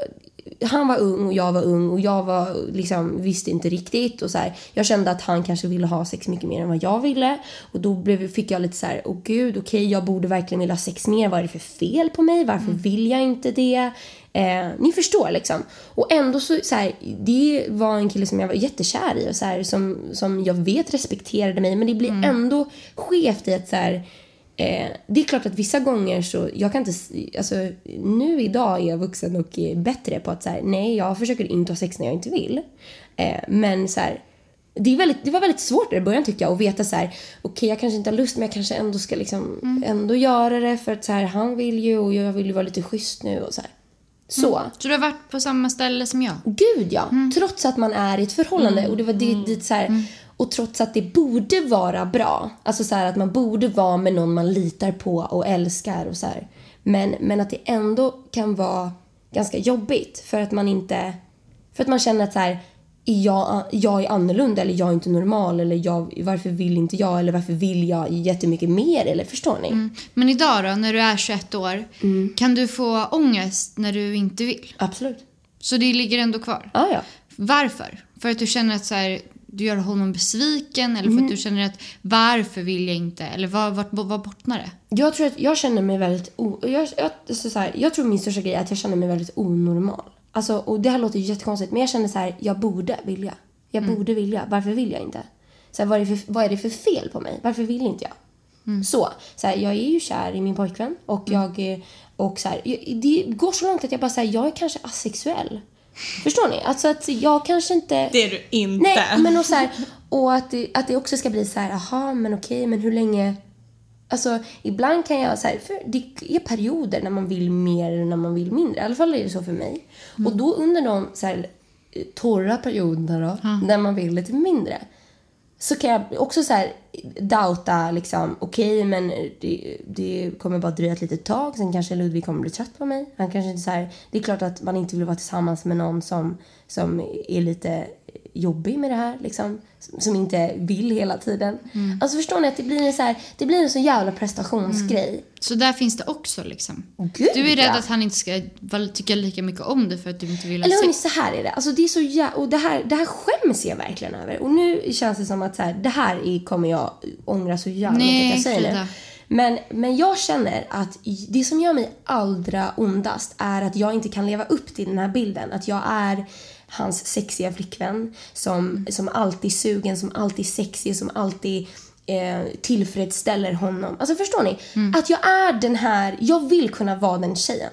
han var ung och jag var ung och jag var, liksom, visste inte riktigt. Och så här, jag kände att han kanske ville ha sex mycket mer än vad jag ville. Och då blev, fick jag lite så här, åh gud, okej, jag borde verkligen vilja ha sex mer. Vad är det för fel på mig? Varför vill jag inte det? Eh, ni förstår liksom. Och ändå så, så här, det var en kille som jag var jättekär i och så här, som, som jag vet respekterade mig. Men det blir ändå skevt i att så här, Eh, det är klart att vissa gånger så, jag kan inte, alltså nu idag är jag vuxen och är bättre på att så här, nej jag försöker inte ha sex när jag inte vill. Eh, men så här, det, är väldigt, det var väldigt svårt i början tyckte jag att veta så här, okej jag kanske inte har lust men jag kanske ändå ska liksom ändå göra det för att så här, han vill ju och jag vill ju vara lite schysst nu och så här. Så. Så du har varit på samma ställe som jag? Gud ja! Trots att man är i ett förhållande och det var dit, dit så här, och trots att det borde vara bra. Alltså så här att man borde vara med någon man litar på och älskar och så här. Men, men att det ändå kan vara ganska jobbigt för att man inte, för att man känner att så här, är jag, jag är annorlunda eller jag är inte normal eller jag, varför vill inte jag eller varför vill jag jättemycket mer eller förstår ni? Men idag då, när du är 21 år, Mm. kan du få ångest när du inte vill? Absolut. Så det ligger ändå kvar? Ja, ja. Varför? För att du känner att så här, du gör honom besviken eller Mm. för att du känner att varför vill jag inte? Eller vad, vad, vad bottnar det? Jag tror att jag känner mig väldigt... O, jag, jag, så så här, jag tror min största grej är att jag känner mig väldigt onormal. Alltså, och det här låter ju jättekonstigt men jag känner så här, jag borde vilja. Jag borde vilja. Varför vill jag inte? Så här, vad, är det för, vad är det för fel på mig? Varför vill inte jag? Så, så här, jag är ju kär i min pojkvän och jag eh, och så här, jag- det går så långt att jag bara säger jag är kanske asexuell. Förstår ni? Alltså att jag kanske inte... Det är du inte. Nej, men och så här, och att det, att det också ska bli så här, aha, men okej, men hur länge... Alltså, ibland kan jag så här, för det är perioder när man vill mer och när man vill mindre. I alla fall är det så för mig. Och då under de så här, eh, torra perioderna då, när man vill lite mindre, så kan jag också så här doubta liksom, okej men det, det kommer bara dröja ett litet tag, sen kanske Ludvig kommer bli trött på mig. Han kanske inte så här, det är klart att man inte vill vara tillsammans med någon som, som är lite jobbig med det här liksom, som- inte vill hela tiden. Alltså förstår ni att det blir en så här, det blir en så jävla prestationsgrej. Så där finns det också liksom. Gud, Du är rädd ja. att han inte ska tycka lika mycket om det för att du inte vill ha Eller hörni, så här är det. Alltså det är så jä- och det här, det här skäms jag verkligen över. Och nu känns det som att så här, det här är, kommer jag ångra så jävla mycket att jag säger nu. Frida. Men, men jag känner att det som gör mig allra ondast är att jag inte kan leva upp till den här bilden. Att jag är hans sexiga flickvän som, som alltid är sugen, som alltid är sexig, som alltid eh, tillfredsställer honom. Alltså förstår ni? Att jag är den här, jag vill kunna vara den tjejen.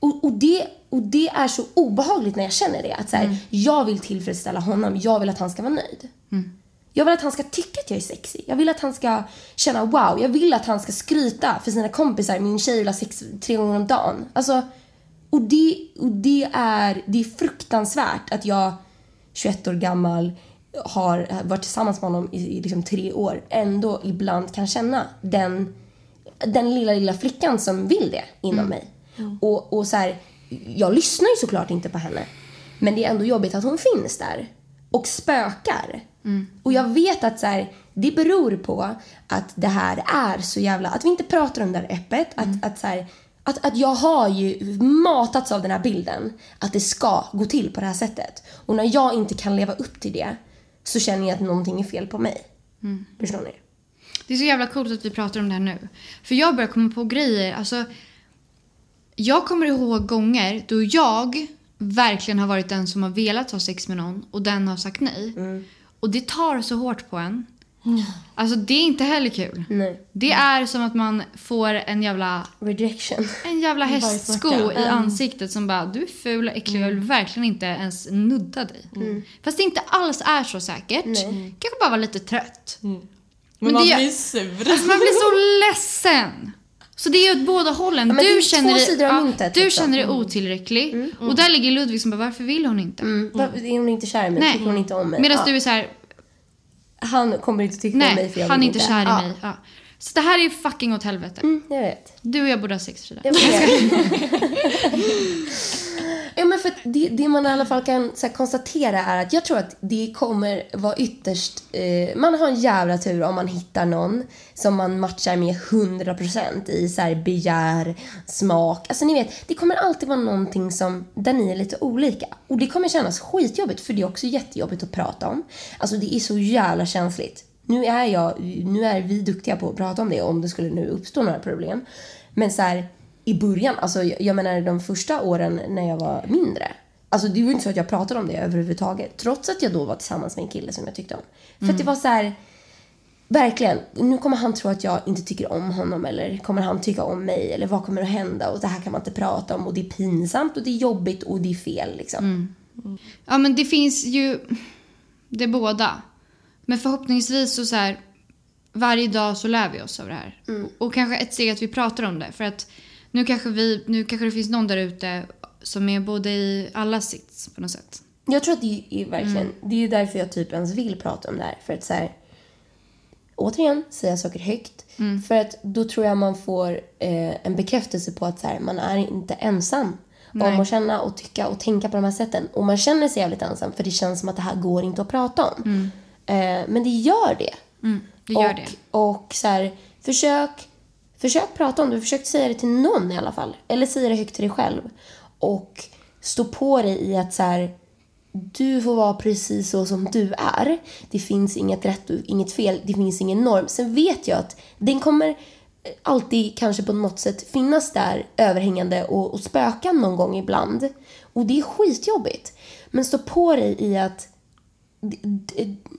Och, och, det, och det är så obehagligt när jag känner det. Att så här, Jag vill tillfredsställa honom. Jag vill att han ska vara nöjd. Jag vill att han ska tycka att jag är sexig. Jag vill att han ska känna wow. Jag vill att han ska skryta för sina kompisar. Min tjej vill ha sex tre gånger om dagen. Alltså, och det, och det, är, det är fruktansvärt att jag, 21 år gammal, har varit tillsammans med honom i, i liksom tre år. Ändå ibland kan känna den den lilla, lilla flickan som vill det inom mig. Och, och så här, jag lyssnar ju såklart inte på henne. Men det är ändå jobbigt att hon finns där och spökar. Och jag vet att så här, det beror på att det här är så jävla... Att vi inte pratar om det här öppet. Att, att, så här, att, att jag har ju matats av den här bilden. Att det ska gå till på det här sättet. Och när jag inte kan leva upp till det så känner jag att någonting är fel på mig. Förstår ni? Det är så jävla coolt att vi pratar om det här nu. För jag börjar komma på grejer. Alltså, jag kommer ihåg gånger då jag verkligen har varit den som har velat ha sex med någon och den har sagt nej. Och det tar så hårt på en. Alltså det är inte heller kul. Nej. Det är som att man får en jävla, Rejection. en jävla hästsko i ansiktet som bara du är ful och äcklig jag vill verkligen inte ens nudda dig. Fast det inte alls är så säkert. Kanske bara vara lite trött. Men, Men man det- blir sur. Alltså man blir så ledsen. Så det är ju åt båda hållen. är du känner dig, av myntet, du liksom. känner dig otillräcklig. Och där ligger Ludvig som bara, varför vill hon inte? Mm. Varför Är hon inte kär i mig? Nej. Tycker hon inte om mig? Medan Ja. du är så här, Han kommer inte tycka om mig nej, för jag han är inte kär i mig. Ja. Så det här är fucking åt helvete. Mm, jag vet. Du och jag borde ha sex Frida. Jag vet. ja, men för det, det man i alla fall kan så här, konstatera är att jag tror att det kommer vara ytterst... Eh, man har en jävla tur om man hittar någon som man matchar med 100% i så här, begär, smak. Alltså ni vet, det kommer alltid vara någonting som, där ni är lite olika. Och det kommer kännas skitjobbigt för det är också jättejobbigt att prata om. Alltså det är så jävla känsligt. Nu är, jag, nu är vi duktiga på att prata om det om det skulle nu uppstå några problem. Men så här, i början, alltså jag jag menar de första åren när jag var mindre. Alltså det var ju inte så att jag pratade om det överhuvudtaget. Trots att jag då var tillsammans med en kille som jag tyckte om. För att det var så här, verkligen, nu kommer han tro att jag inte tycker om honom eller kommer han tycka om mig eller vad kommer att hända och det här kan man inte prata om och det är pinsamt och det är jobbigt och det är fel liksom. Ja men det finns ju, det båda. Men förhoppningsvis så, så här, varje dag så lär vi oss av det här. Och kanske ett steg att vi pratar om det. För att nu kanske, vi, nu kanske det finns någon där ute som är både i alla sits på något sätt. Jag tror att det är verkligen, det är därför jag typ ens vill prata om det här. För att så här, återigen, säga saker högt. För att då tror jag man får eh, en bekräftelse på att så här, man är inte ensam om att känna och tycka och tänka på de här sätten. Och man känner sig jävligt ensam för det känns som att det här går inte att prata om. Eh, men det gör det. Mm, det gör och, det. Och så här, försök, försök prata om det. Försök säga det till någon i alla fall. Eller säga det högt till dig själv. Och stå på dig i att så här, du får vara precis så som du är. Det finns inget rätt och inget fel. Det finns ingen norm. Sen vet jag att den kommer alltid kanske på något sätt finnas där överhängande och, och spöka någon gång ibland. Och det är skitjobbigt. Men stå på dig i att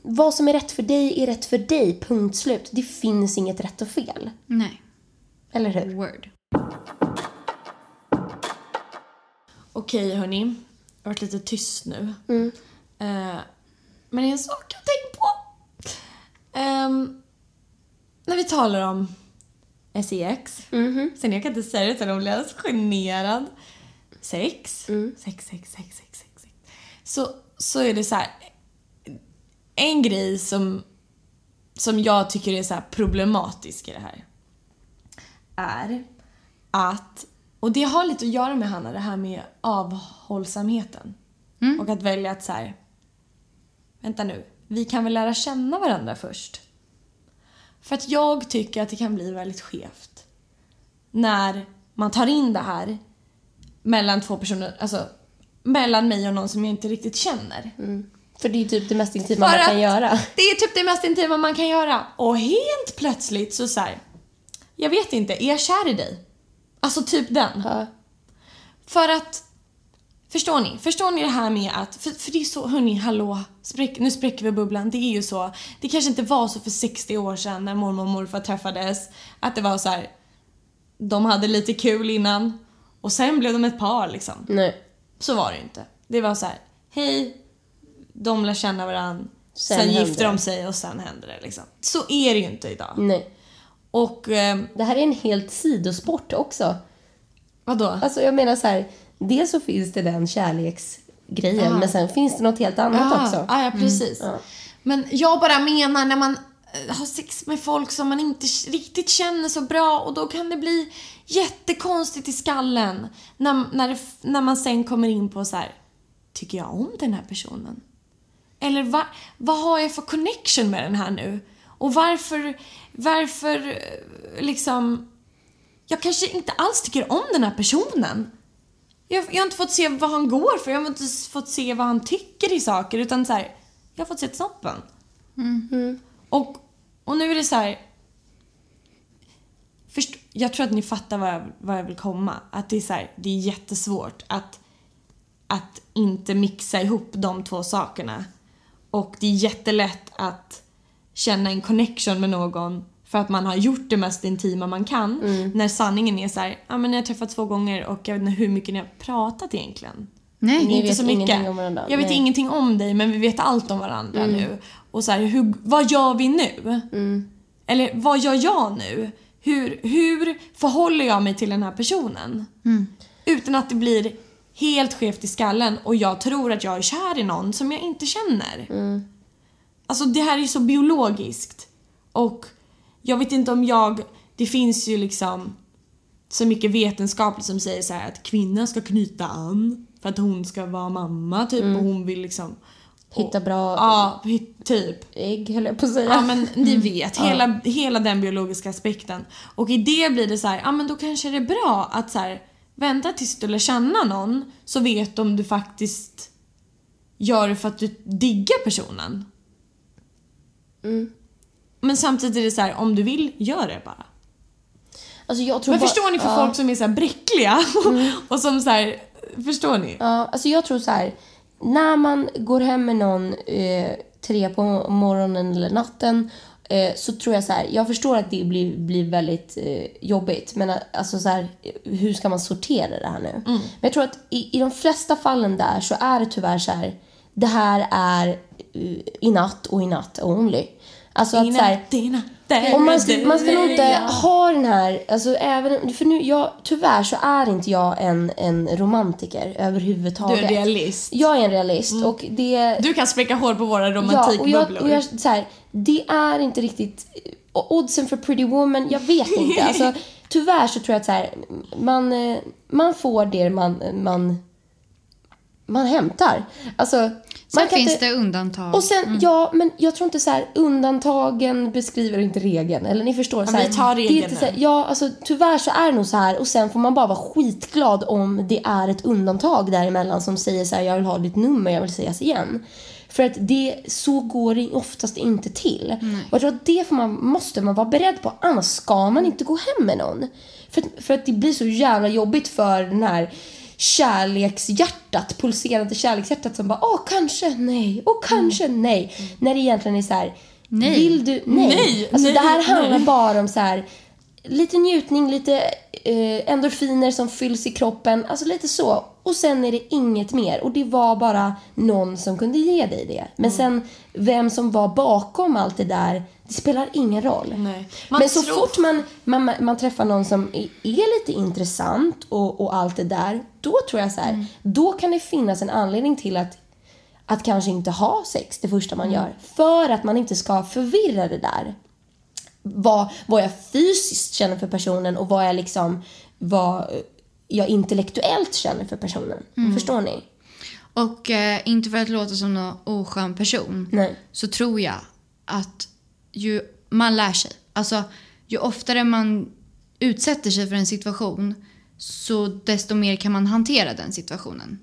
vad som är rätt för dig är rätt för dig, punkt slut. Det finns inget rätt och fel. Nej. Eller hur? Word. Okej hörni, jag har varit lite tyst nu. Eh, men det är en sak jag tänkt på. Ehm, när vi talar om sex, sen jag kan inte säga det utan att bli alldeles generad. Sex, sex, sex, sex, sex, sex, sex. Så, så är det så här. En grej som, som jag tycker är så problematisk i det här är att, och det har lite att göra med Hanna, det här med avhållsamheten. Och att välja att så här, vänta nu, vi kan väl lära känna varandra först. För att jag tycker att det kan bli väldigt skevt. När man tar in det här mellan två personer, alltså mellan mig och någon som jag inte riktigt känner. För det är typ det mest intima man kan göra. Det är typ det mest intima man kan göra. Och helt plötsligt så så här, jag vet inte, är jag kär i dig? Alltså typ den. Ja. För att, förstår ni? Förstår ni det här med att, för, för det är så, hörni, hallå, spräck, nu spräcker vi bubblan. Det är ju så, det kanske inte var så för 60 år sedan när mormor och morfar träffades, att det var så här, de hade lite kul innan och sen blev de ett par liksom. Nej. Så var det inte. Det var så här, hej, de lär känna varandra, Sen sen, gifter de sig och sen händer det liksom. Så är det ju inte idag. Nej. Och ehm, Det här är en helt sidosport också. vadå? Alltså jag menar så här, dels så finns det den kärleksgrejen, Ja. men sen finns det något helt annat Ja, också. Ja, ja precis. Men jag bara menar när man eh, har sex med folk som man inte riktigt känner så bra och då kan det bli jättekonstigt i skallen när, när, det, när man sen kommer in på så här, tycker jag om den här personen? Eller va, vad har jag för connection med den här nu? Och varför, varför eh, liksom, jag kanske inte alls tycker om den här personen. Jag, jag har inte fått se vad han går för, jag har inte fått se vad han tycker i saker utan så här, jag har fått se snoppen. Och, och nu är det så här. Först, jag tror att ni fattar vad jag, vad jag vill komma. Att det är så här, det är jättesvårt att, att inte mixa ihop de två sakerna. Och det är jättelätt att känna en connection med någon för att man har gjort det mest intima man kan. När sanningen är så här, ja men ni har träffat två gånger och jag vet inte hur mycket ni har pratat egentligen. Nej. Ni inte vet så mycket. ingenting om varandra. Jag vet Nej. ingenting om dig men vi vet allt om varandra nu. Och så här, hur, vad gör vi nu? Eller vad gör jag nu? Hur, hur förhåller jag mig till den här personen? Utan att det blir helt skevt i skallen och jag tror att jag är kär i någon som jag inte känner. Alltså det här är så biologiskt. Och jag vet inte om jag... Det finns ju liksom så mycket vetenskapligt som säger så här att kvinnan ska knyta an för att hon ska vara mamma typ och hon vill liksom... Hitta bra Ja, typ. ägg höll jag på att säga. Ja men ni vet, hela, hela den biologiska aspekten. Och i det blir det så här, ja men då kanske det är bra att så här, vänta tills du lär känna någon så vet du om du faktiskt gör det för att du diggar personen. Men samtidigt är det så här, om du vill, gör det bara. Alltså jag tror Men bara- förstår ni för ja. folk som är så bräckliga och som så här, förstår ni? Ja, alltså jag tror så här. När man går hem med någon eh, tre på morgonen eller natten så tror jag så här. Jag förstår att det blir, blir väldigt eh, jobbigt. Men eh, alltså så här, hur ska man sortera det här nu? Men jag tror att i, i de flesta fallen där så är det tyvärr så här. Det här är eh, i natt och i natt only. Alltså att så här, och man ska, man ska nog inte ha den här, alltså även, för nu, jag, tyvärr så är inte jag en, en romantiker Du överhuvudtaget. är en realist. Jag är en realist och det... Du kan spräcka hår på våra ja, och romantikbubblor. jag, och jag, så här, det är inte riktigt, och oddsen för Pretty Woman, jag vet inte. Alltså, tyvärr så tror jag att så här, man, eh, man får det man, man, man hämtar. Alltså, Sen man kan finns inte, det undantag. och sen, ja, men jag tror inte så här, undantagen beskriver inte regeln. Eller ni förstår. så här, vi tar det är regeln inte så här. Ja, alltså tyvärr så är det nog så här. Och sen får man bara vara skitglad om det är ett undantag däremellan som säger så här, jag vill ha ditt nummer, jag vill ses igen. För att det, så går det oftast inte till. Och jag tror att det får man, måste man vara beredd på, annars ska man inte gå hem med någon. För, att- för att det blir så jävla jobbigt för den här kärlekshjärtat, pulserande kärlekshjärtat som bara åh kanske nej, åh kanske nej. När det egentligen är så här, Nej. vill du, nej. Nej, alltså nej, det här handlar nej. bara om så här lite njutning, lite eh, endorfiner som fylls i kroppen, alltså lite så. Och sen är det inget mer. Och det var bara någon som kunde ge dig det. Men Mm. sen vem som var bakom allt det där, det spelar ingen roll. Men så tror- fort man, man, man träffar någon som är, är lite intressant och, och allt det där, då tror jag så här, då kan det finnas en anledning till att att kanske inte ha sex det första man gör. För att man inte ska förvirra det där. Vad, vad jag fysiskt känner för personen och vad jag liksom, vad jag intellektuellt känner för personen. Förstår ni? Och eh, inte för att låta som någon oskön person Nej. så tror jag att ju man lär sig. Alltså ju oftare man utsätter sig för en situation så desto mer kan man hantera den situationen.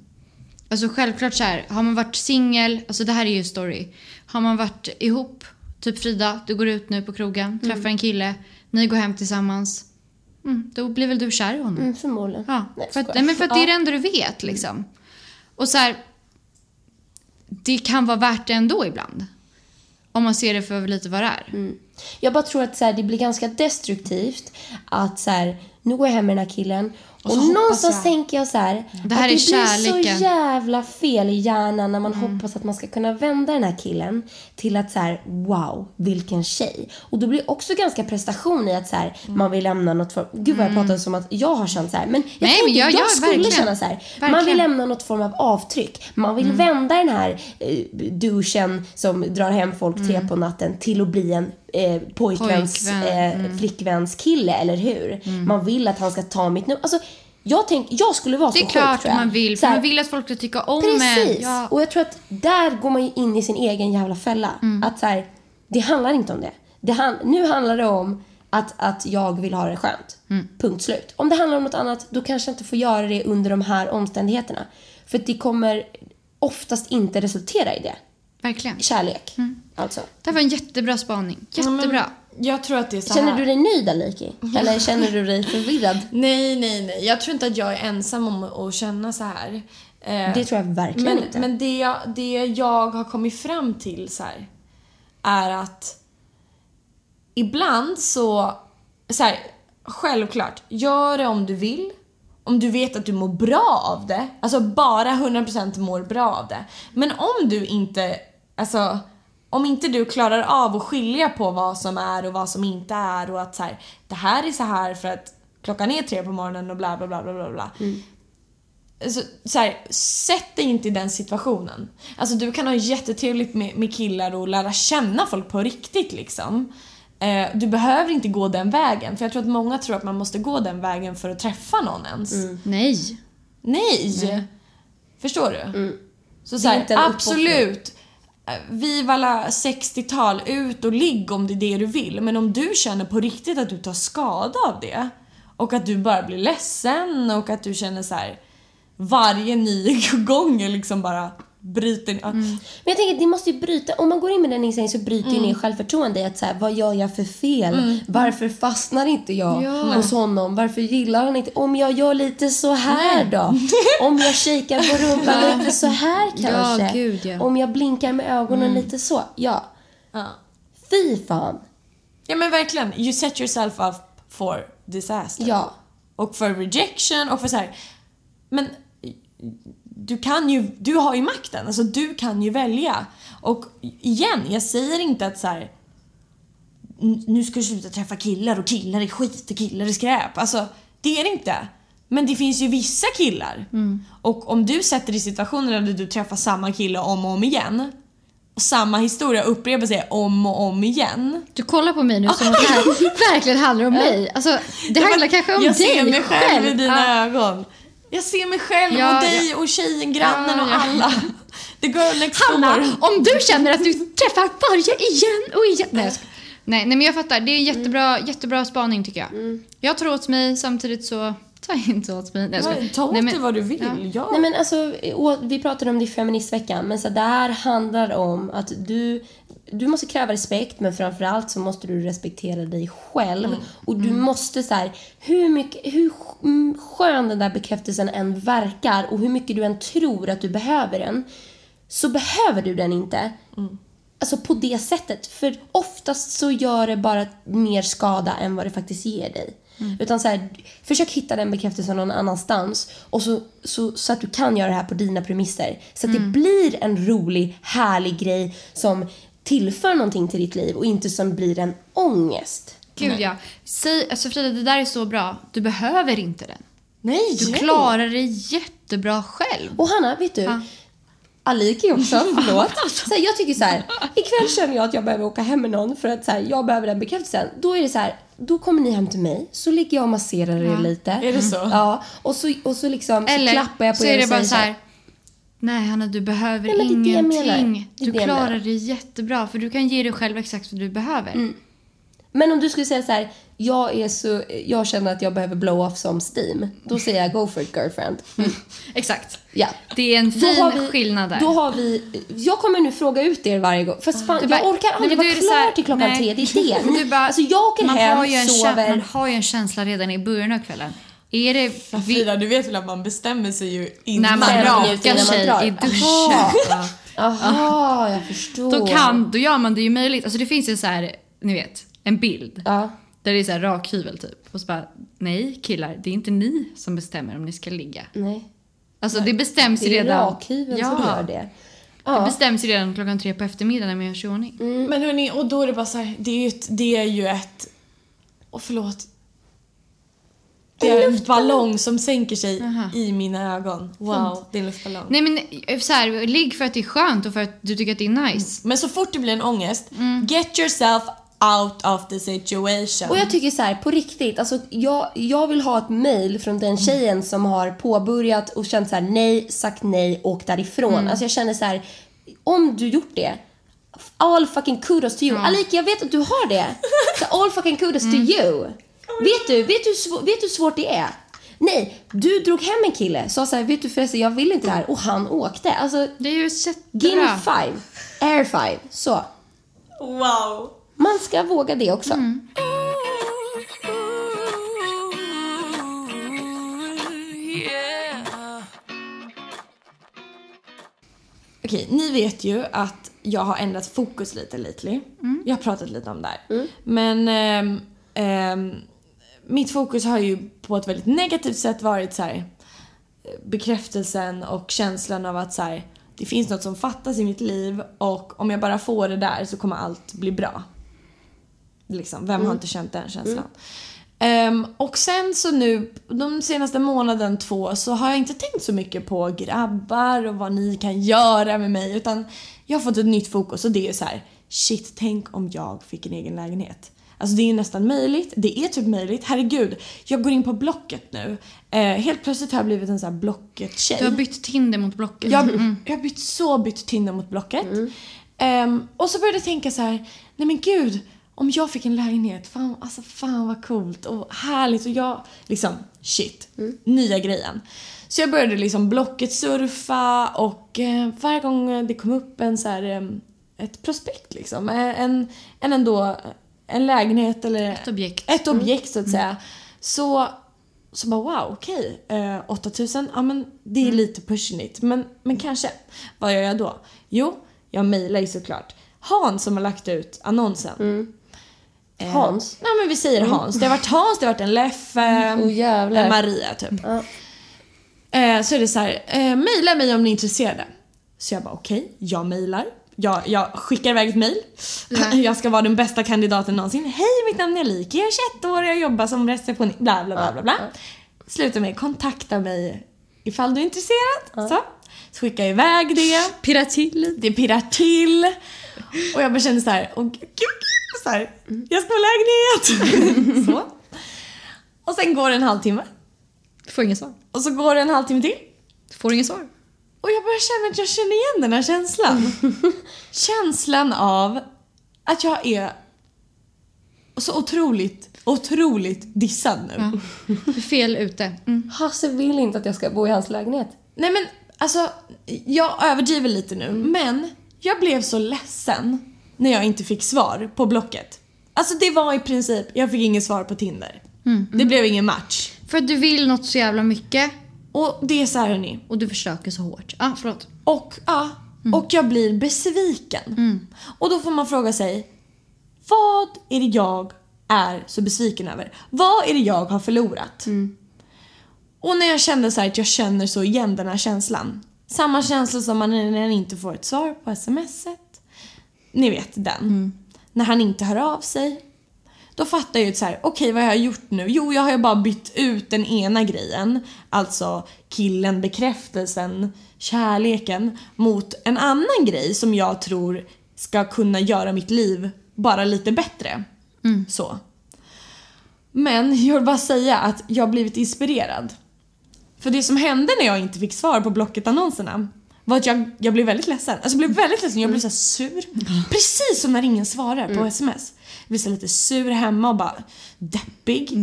Alltså självklart så här, har man varit singel, alltså det här är ju story. Har man varit ihop, typ Frida, du går ut nu på krogen, träffar en kille, ni går hem tillsammans. Mm, då blir väl du kär i honom? Mm, förmodligen. Ja, Nej, för att, nej, men för att det är det enda du vet liksom. Och så här, det kan vara värt det ändå ibland. Om man ser det för lite vad det är. Mm. Jag bara tror att så här, det blir ganska destruktivt att så här, nu går jag hem med den här killen och, hoppas någonstans jag- tänker jag så här, Det här att är det blir så jävla fel i hjärnan när man hoppas att man ska kunna vända den här killen till att så här, wow, vilken tjej. Och då blir också ganska prestation i att så här, man vill lämna något för, gud vad jag pratar som att jag har känt så här, men jag Nej, men jag- jag, jag- skulle verkligen. känna så här, man Verkligen. vill lämna något form av avtryck. Man vill vända den här eh, douchen som drar hem folk tre på natten till att bli en eh, pojkväns, Pojkvän, eh, flickväns kille, eller hur? Man vill att han ska ta mitt nummer. Alltså, jag, tänk, jag skulle vara Det så är sjuk, klart tror jag. man vill, för man vill att folk ska tycka om Precis! Ja. Och jag tror att där går man ju in i sin egen jävla fälla. Att så här, det handlar inte om det. det han, nu handlar det om att, att jag vill ha det skönt. Punkt slut. Om det handlar om något annat, då kanske jag inte får göra det under de här omständigheterna. För det kommer oftast inte resultera i det. Verkligen. Kärlek, alltså. Det här var en jättebra spaning. Ja, men Jättebra. Jag tror att det är så Känner här. du dig nöjd Aliki? Eller känner du dig förvirrad? Nej, nej, nej. Jag tror inte att jag är ensam om att känna så här. Eh, Det tror jag verkligen men, inte. Men det jag, det jag har kommit fram till så här, är att ibland så, så här, självklart, gör det om du vill. Om du vet att du mår bra av det. Alltså bara 100% mår bra av det. Men om du inte, alltså om inte du klarar av att skilja på vad som är och vad som inte är och att så här, det här är så här för att klockan är tre på morgonen och bla bla bla bla bla bla. Så, så här, sätt dig inte i den situationen. Alltså du kan ha jättetrevligt med, med killar och lära känna folk på riktigt liksom. Eh, du behöver inte gå den vägen, för jag tror att många tror att man måste gå den vägen för att träffa någon ens. Nej. Nej! Förstår du? Så, Det så är här, absolut. Eh, Viva alla 60-tal, ut och ligg om det är det du vill. Men om du känner på riktigt att du tar skada av det och att du bara blir ledsen och att du känner så här varje ny gång är liksom bara bryter... ja. Men jag tänker, det måste ju bryta, om man går in med den inställningen så bryter Mm. ju ner självförtroende i att så här, vad gör jag för fel? Varför fastnar inte jag Ja. hos honom? Varför gillar han inte? Om jag gör lite så här då? Om jag kikar på rumpan lite så här kanske? gud, ja. Om jag blinkar med ögonen lite så? Ja. Ja. Fy fan. ja men verkligen, you set yourself up for disaster. Ja. Och för rejection och för så här. Men du kan ju, du har ju makten. Alltså du kan ju välja. Och igen, jag säger inte att så här. "N- Nu ska du sluta träffa killar och killar är skit och killar är skräp. Alltså det är det inte. Men det finns ju vissa killar. Och om du sätter dig i situationer där du träffar samma kille om och om igen. Och samma historia upprepar sig om och om igen. Du kollar på mig nu som att det här verkligen handlar om mig. Alltså, det Ja, handlar kanske om jag dig ser mig själv, i Ja. dina ögon. Jag ser mig själv Ja, och dig och tjejen, grannen Ja, och ja. alla. The girl next Hanna, door. om du känner att du träffar varje igen och igen. Nej, nej, nej men jag fattar. Det är en jättebra, jättebra spaning tycker jag. Jag tar åt mig samtidigt så tar jag inte åt mig. Nej. Ja, Ta åt men- dig vad du vill. Ja. Nej men alltså, vi pratade om det i feministveckan, men så där handlar om att du, du måste kräva respekt men framförallt så måste du respektera dig själv. Och du måste så här, hur mycket, hur mm, skön den där bekräftelsen än verkar och hur mycket du än tror att du behöver den. Så behöver du den inte. Alltså på det sättet. För oftast så gör det bara mer skada än vad det faktiskt ger dig. Utan så här, försök hitta den bekräftelsen någon annanstans och så, så, så att du kan göra det här på dina premisser. Så att det blir en rolig, härlig grej som tillför någonting till ditt liv och inte som blir en ångest. Gud ja. Säg, alltså Frida, det där är så bra. Du behöver inte den. Nej! Du klarar dig jättebra själv. Och Hanna, vet du? Ja. Aliki också, förlåt. Så här, jag tycker så här, ikväll känner jag att jag behöver åka hem med någon för att så här, jag behöver den bekräftelsen. Då är det så här, då kommer ni hem till mig, så ligger jag och masserar er lite. Är det så? Ja, och så, och så liksom så Eller klappar jag på så er är det och säger så här. Nej Hanna, du behöver Nej, ingenting. Du det klarar dig jättebra för du kan ge dig själv exakt vad du behöver. Mm. Men om du skulle säga så här, jag är så, jag känner att jag behöver blow off som Steam. Då säger jag go for it girlfriend. Exakt. Ja. Det är en fin vi- skillnad där. Då har vi, jag kommer nu fråga ut er varje gång. Fast fan, Du bara- jag orkar aldrig vara klar här- till klockan nej. tre. Det är det. Du bara, alltså jag åker man hem, har ju en sover. Man har ju en känsla redan i början av kvällen. Är det... Vi, Frida, du vet väl att man bestämmer sig ju innan. När man rakar sig drar. i duschen. Jaha. Jag förstår. Då, kan, då gör man det ju möjligt. Alltså det finns ju så här, ni vet, en bild. Ja. Där det är så här rakhyvel typ. Och så bara, nej killar, det är inte ni som bestämmer om ni ska ligga. Nej. Alltså det bestäms ju Det är redan. rakhyveln ja, som gör det. Det Ja. bestäms ju redan klockan tre på eftermiddagen när man gör sig ordning. Men hörni, och då är det bara så här, det är ju ett, det är ju ett, och förlåt. Det är en ballong som sänker sig Aha. i mina ögon. Wow, det är en luftballong. Nej men så här, ligg för att det är skönt och för att du tycker att det är nice. Men så fort det blir en ångest, Mm. get yourself out of the situation. Och jag tycker så här, på riktigt, alltså jag, jag vill ha ett mail från den tjejen som har påbörjat och känt så här: nej, sagt nej, åkt därifrån. Mm. Alltså jag känner så här, om du gjort det, all fucking kudos to you. Alika, jag vet att du har det. Så all fucking kudos to Mm. you. Vet du, vet du, vet du hur svårt det är? Nej, du drog hem en kille, sa så här, vet du förresten, jag vill inte det här och han åkte. Alltså, Det är ju give me jättebra. five, air five, så. Wow. Man ska våga det också. Mm. Okej, ni vet ju att jag har ändrat fokus lite lately. Jag har pratat lite om det här. Men ehm, ehm, mitt fokus har ju på ett väldigt negativt sätt varit så här eh, bekräftelsen och känslan av att så här, det finns något som fattas i mitt liv och om jag bara får det där så kommer allt bli bra. Liksom, vem har inte känt den känslan? Ehm, och sen så nu, de senaste månaden två, så har jag inte tänkt så mycket på grabbar och vad ni kan göra med mig utan jag har fått ett nytt fokus och det är så här: shit, tänk om jag fick en egen lägenhet. Alltså det är nästan möjligt, det är typ möjligt. Herregud, jag går in på Blocket nu. Eh, helt plötsligt har jag blivit en sån här Blocket-tjej. Du har bytt Tinder mot Blocket. Jag, jag har bytt så bytt Tinder mot Blocket. Ehm, och så började jag tänka så här, nej men gud, om jag fick en lägenhet, fan, alltså fan vad coolt och härligt och jag, liksom shit, nya grejen. Så jag började liksom Blocket surfa och eh, varje gång det kom upp en så här, em, ett prospekt liksom, eh, en, en ändå, en lägenhet eller Ett objekt. ett objekt så att säga. Så, så bara wow, okej. Eh, 8000, ja men det är lite pushing it. Men, men kanske. Vad gör jag då? Jo, jag mejlar ju såklart. Hans som har lagt ut annonsen. Eh, Hans? Nej men vi säger Hans. Det har varit Hans, det har varit en Leffe, Åh, jävlar. en Maria typ. Ja. Eh, så är det så här, eh, mejla mig om ni är intresserade. Så jag bara okej, jag mejlar. Jag, jag skickar iväg ett mejl. Jag ska vara den bästa kandidaten någonsin. Hej, mitt namn är Alika, jag är 21 år och jag jobbar som receptionist. Bla, bla, bla, bla, bla. Slutar med kontakta mig ifall du är intresserad. Så. så skickar jag iväg det. Pirra till. Det pirrar till. Och jag bara kände så här, åh gud, så här, jag ska ha lägenhet. så. Och sen går det en halvtimme. Får ingen svar. Och så går det en halvtimme till. Får ingen svar. Och jag börjar känna att jag känner igen den här känslan. känslan av att jag är så otroligt, otroligt dissad nu. Är fel ute. Mm. Hasse vill inte att jag ska bo i hans lägenhet. Nej men alltså, jag överdriver lite nu, men jag blev så ledsen när jag inte fick svar på Blocket. Alltså det var i princip, jag fick inget svar på Tinder. Det blev ingen match. För att du vill något så jävla mycket Och det är så här hörni. och du försöker så hårt. Ah, förlåt. Och, ja, och jag blir besviken. Och då får man fråga sig, vad är det jag är så besviken över? Vad är det jag har förlorat? Och när jag kände så här att jag känner så igen den här känslan. Samma känsla som man när man inte får ett svar på smset. Ni vet den. När han inte hör av sig. Då fattar jag ju så här, okej vad har jag gjort nu? Jo, jag har ju bara bytt ut den ena grejen, alltså killen, bekräftelsen, kärleken, mot en annan grej som jag tror ska kunna göra mitt liv bara lite bättre. Så. Men jag vill bara säga att jag har blivit inspirerad. För det som hände när jag inte fick svar på Blocket-annonserna var att jag, jag blev väldigt ledsen. Alltså jag blev väldigt ledsen, jag blev så här sur. Precis som när ingen svarar på sms. Jag blev så lite sur hemma och bara deppig.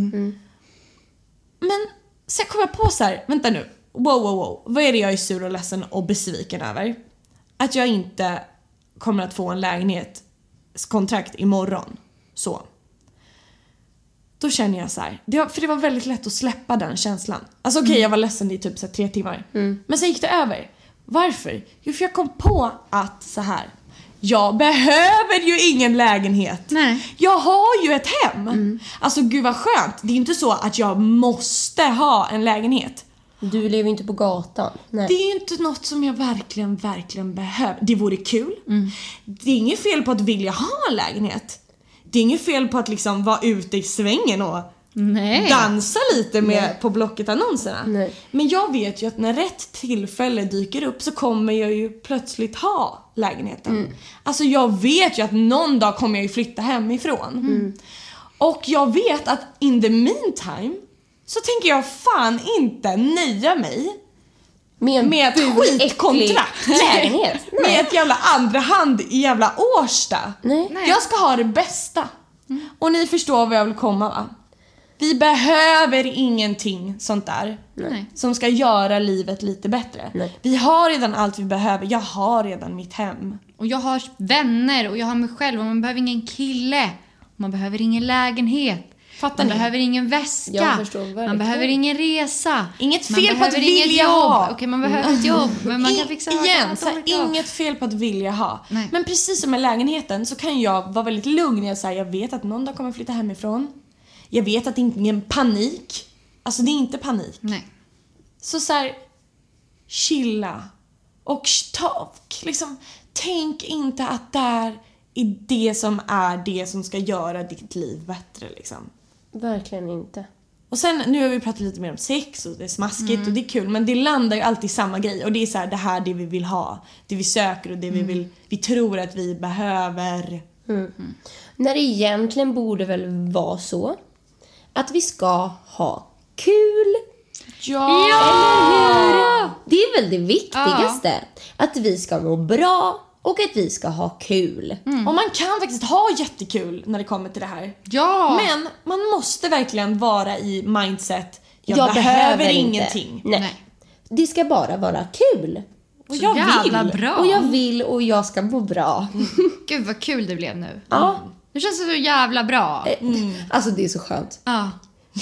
Men sen kom jag på så här, vänta nu. Wow, wow, wow. Vad är det jag är sur och ledsen och besviken över? Att jag inte kommer att få en lägenhetskontrakt imorgon. Så. Då känner jag så här, det var, för det var väldigt lätt att släppa den känslan. Alltså okej, jag var ledsen i typ så här, tre timmar. Men sen gick det över. Varför? Jo, för jag kom på att så här. Jag behöver ju ingen lägenhet. Nej. Jag har ju ett hem. Alltså gud vad skönt. Det är inte så att jag måste ha en lägenhet. Du lever ju inte på gatan. Nej. Det är ju inte något som jag verkligen, verkligen behöver. Det vore kul. Det är inget fel på att vilja ha en lägenhet. Det är inget fel på att liksom vara ute i svängen och Nej. dansa lite med på Blocket-annonserna. Nej. Men jag vet ju att när rätt tillfälle dyker upp så kommer jag ju plötsligt ha lägenheten. Alltså jag vet ju att någon dag kommer jag ju flytta hemifrån. Och jag vet att in the meantime så tänker jag fan inte nöja mig Med med ett skitkontrakt. lägenhet. med ett jävla andra hand i jävla Årsta. Nej. Nej. Jag ska ha det bästa. Och ni förstår vad jag vill komma va? Vi behöver ingenting sånt där. Nej. Som ska göra livet lite bättre. Nej. Vi har redan allt vi behöver. Jag har redan mitt hem. Och jag har vänner och jag har mig själv och man behöver ingen kille. Man behöver ingen lägenhet. Fattar man ni? behöver ingen väska. Jag förstår verkligen. man behöver ingen resa. Inget man fel på att vilja jobb. ha. Okej, man behöver ett jobb. Men man kan In- fixa igen, så här, inget fel på att vilja ha. Nej. Men precis som med lägenheten så kan jag vara väldigt lugn när jag säger jag vet att någon dag kommer flytta hemifrån. Jag vet att det inte är ingen panik. Alltså det är inte panik. Nej. Så så här, chilla. Och ta, liksom, tänk inte att det är det som är det som ska göra ditt liv bättre liksom. Verkligen inte. Och sen, nu har vi pratat lite mer om sex och det är smaskigt och det är kul men det landar ju alltid i samma grej och det är så här, det här det vi vill ha. Det vi söker och det vi vill, vi tror att vi behöver. När det egentligen borde väl vara så att vi ska ha kul. Ja! Eller hur? Det är väl det viktigaste. Att vi ska må bra och att vi ska ha kul. Och man kan faktiskt ha jättekul när det kommer till det här. Ja! Men man måste verkligen vara i mindset, jag, behöver, inte. ingenting. Nej. Nej. Det ska bara vara kul. Och jag vill. bra. Och jag vill och jag ska må bra. Gud vad kul det blev nu. Ja. Nu känns det så jävla bra. Alltså det är så skönt. Ja.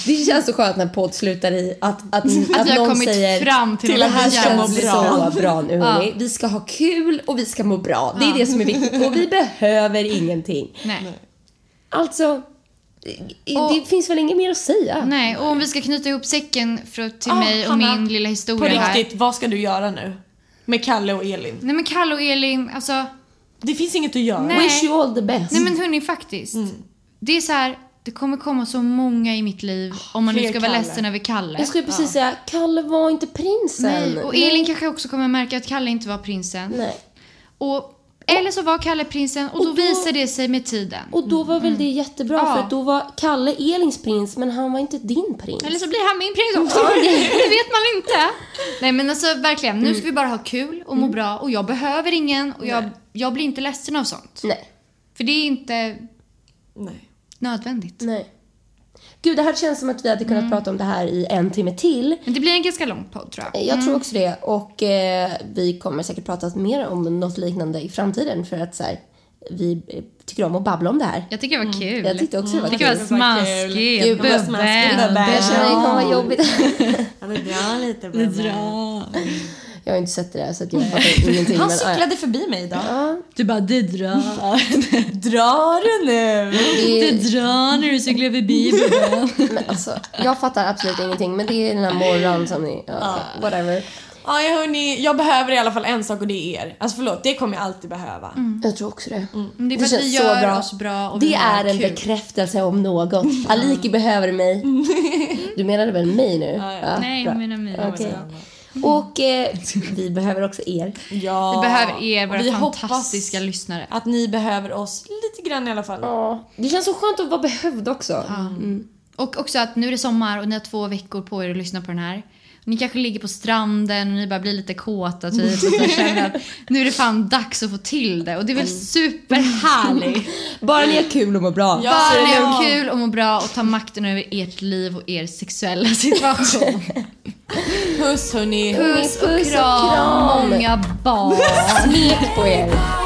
Det känns så skönt när podd slutar i att, att, att, Att vi har någon kommit säger fram till, det att här vi ska må känns bra. så bra nu hörni. Vi ska ha kul och vi ska må bra. Det är det som är viktigt. Och vi behöver ingenting. Nej. Alltså, det, Och- det finns väl inget mer att säga? Nej, och om vi ska knyta ihop säcken för, till Ah, mig och Hanna, min lilla På historia här. riktigt, vad ska du göra nu? Med Kalle och Elin? Nej men Kalle och Elin, alltså. Det finns inget att göra. Nej. Wish you all the best. Nej men hörni faktiskt. Det är så här, det kommer komma så många i mitt liv om man nu ska vara Kalle. ledsen över Kalle. Jag skulle precis säga, Kalle var inte prinsen. Nej, och Elin kanske också kommer märka att Kalle inte var prinsen. Nej. Och, eller så var Kalle prinsen och, Och då, då- visar det sig med tiden. Och då var väl det jättebra Ja. för att då var Kalle Elins prins men han var inte din prins. Eller så blir han min prins också. det vet man inte. Nej men alltså verkligen, nu ska vi bara ha kul och må bra och jag behöver ingen och jag, jag blir inte ledsen av sånt. Nej. För det är inte Nej. nödvändigt. Nej. Gud, det här känns som att vi hade kunnat prata om det här i en timme till. Men det blir en ganska lång podd tror jag. Jag tror också det. Och eh, vi kommer säkert prata mer om något liknande i framtiden för att så här, vi eh, tycker om att babbla om det här. Jag tycker det var kul. Jag tyckte också det var Jag tycker det kul. var smaskigt. Gud, vad smaskigt, Bubbel. bubbel. Jag känner det kommer vara jobbigt. Ja, dra lite bra. Jag har inte sett det där så att jag fattar ingenting. Han men, ja, cyklade förbi mig idag. Du bara, det drar. Drar du nu? det, drar när du cyklar förbi bubbel. men, alltså, jag fattar absolut ingenting men det är den här morgon som ni... Ja, whatever. Ja, hörni, jag behöver i alla fall en sak och det är er. Alltså förlåt, det kommer jag alltid behöva. Jag tror också det. Men Det är Det för att vi gör bra. oss bra och Det är en kul. bekräftelse om något. Aliki behöver mig. Du menade väl mig nu? Ja, Nej, bra. jag menar mig. Okej. Och eh, vi behöver också er. Ja. Vi behöver er, våra vi fantastiska lyssnare. att ni behöver oss lite grann i alla fall. Ja, det känns så skönt att vara behövd också. Och också att nu är det sommar och ni har två veckor på er att lyssna på den här. Ni kanske ligger på stranden och ni bara blir lite kåta typ och så känner att nu är det fan dags att få till det och det är väl superhärligt. Bara ni har kul och mår bra. Ja. Bara ni har kul och mår bra och tar makten över ert liv och er sexuella situation. Puss hörni. Puss och Puss och kram, kram. många barn. Smek på er.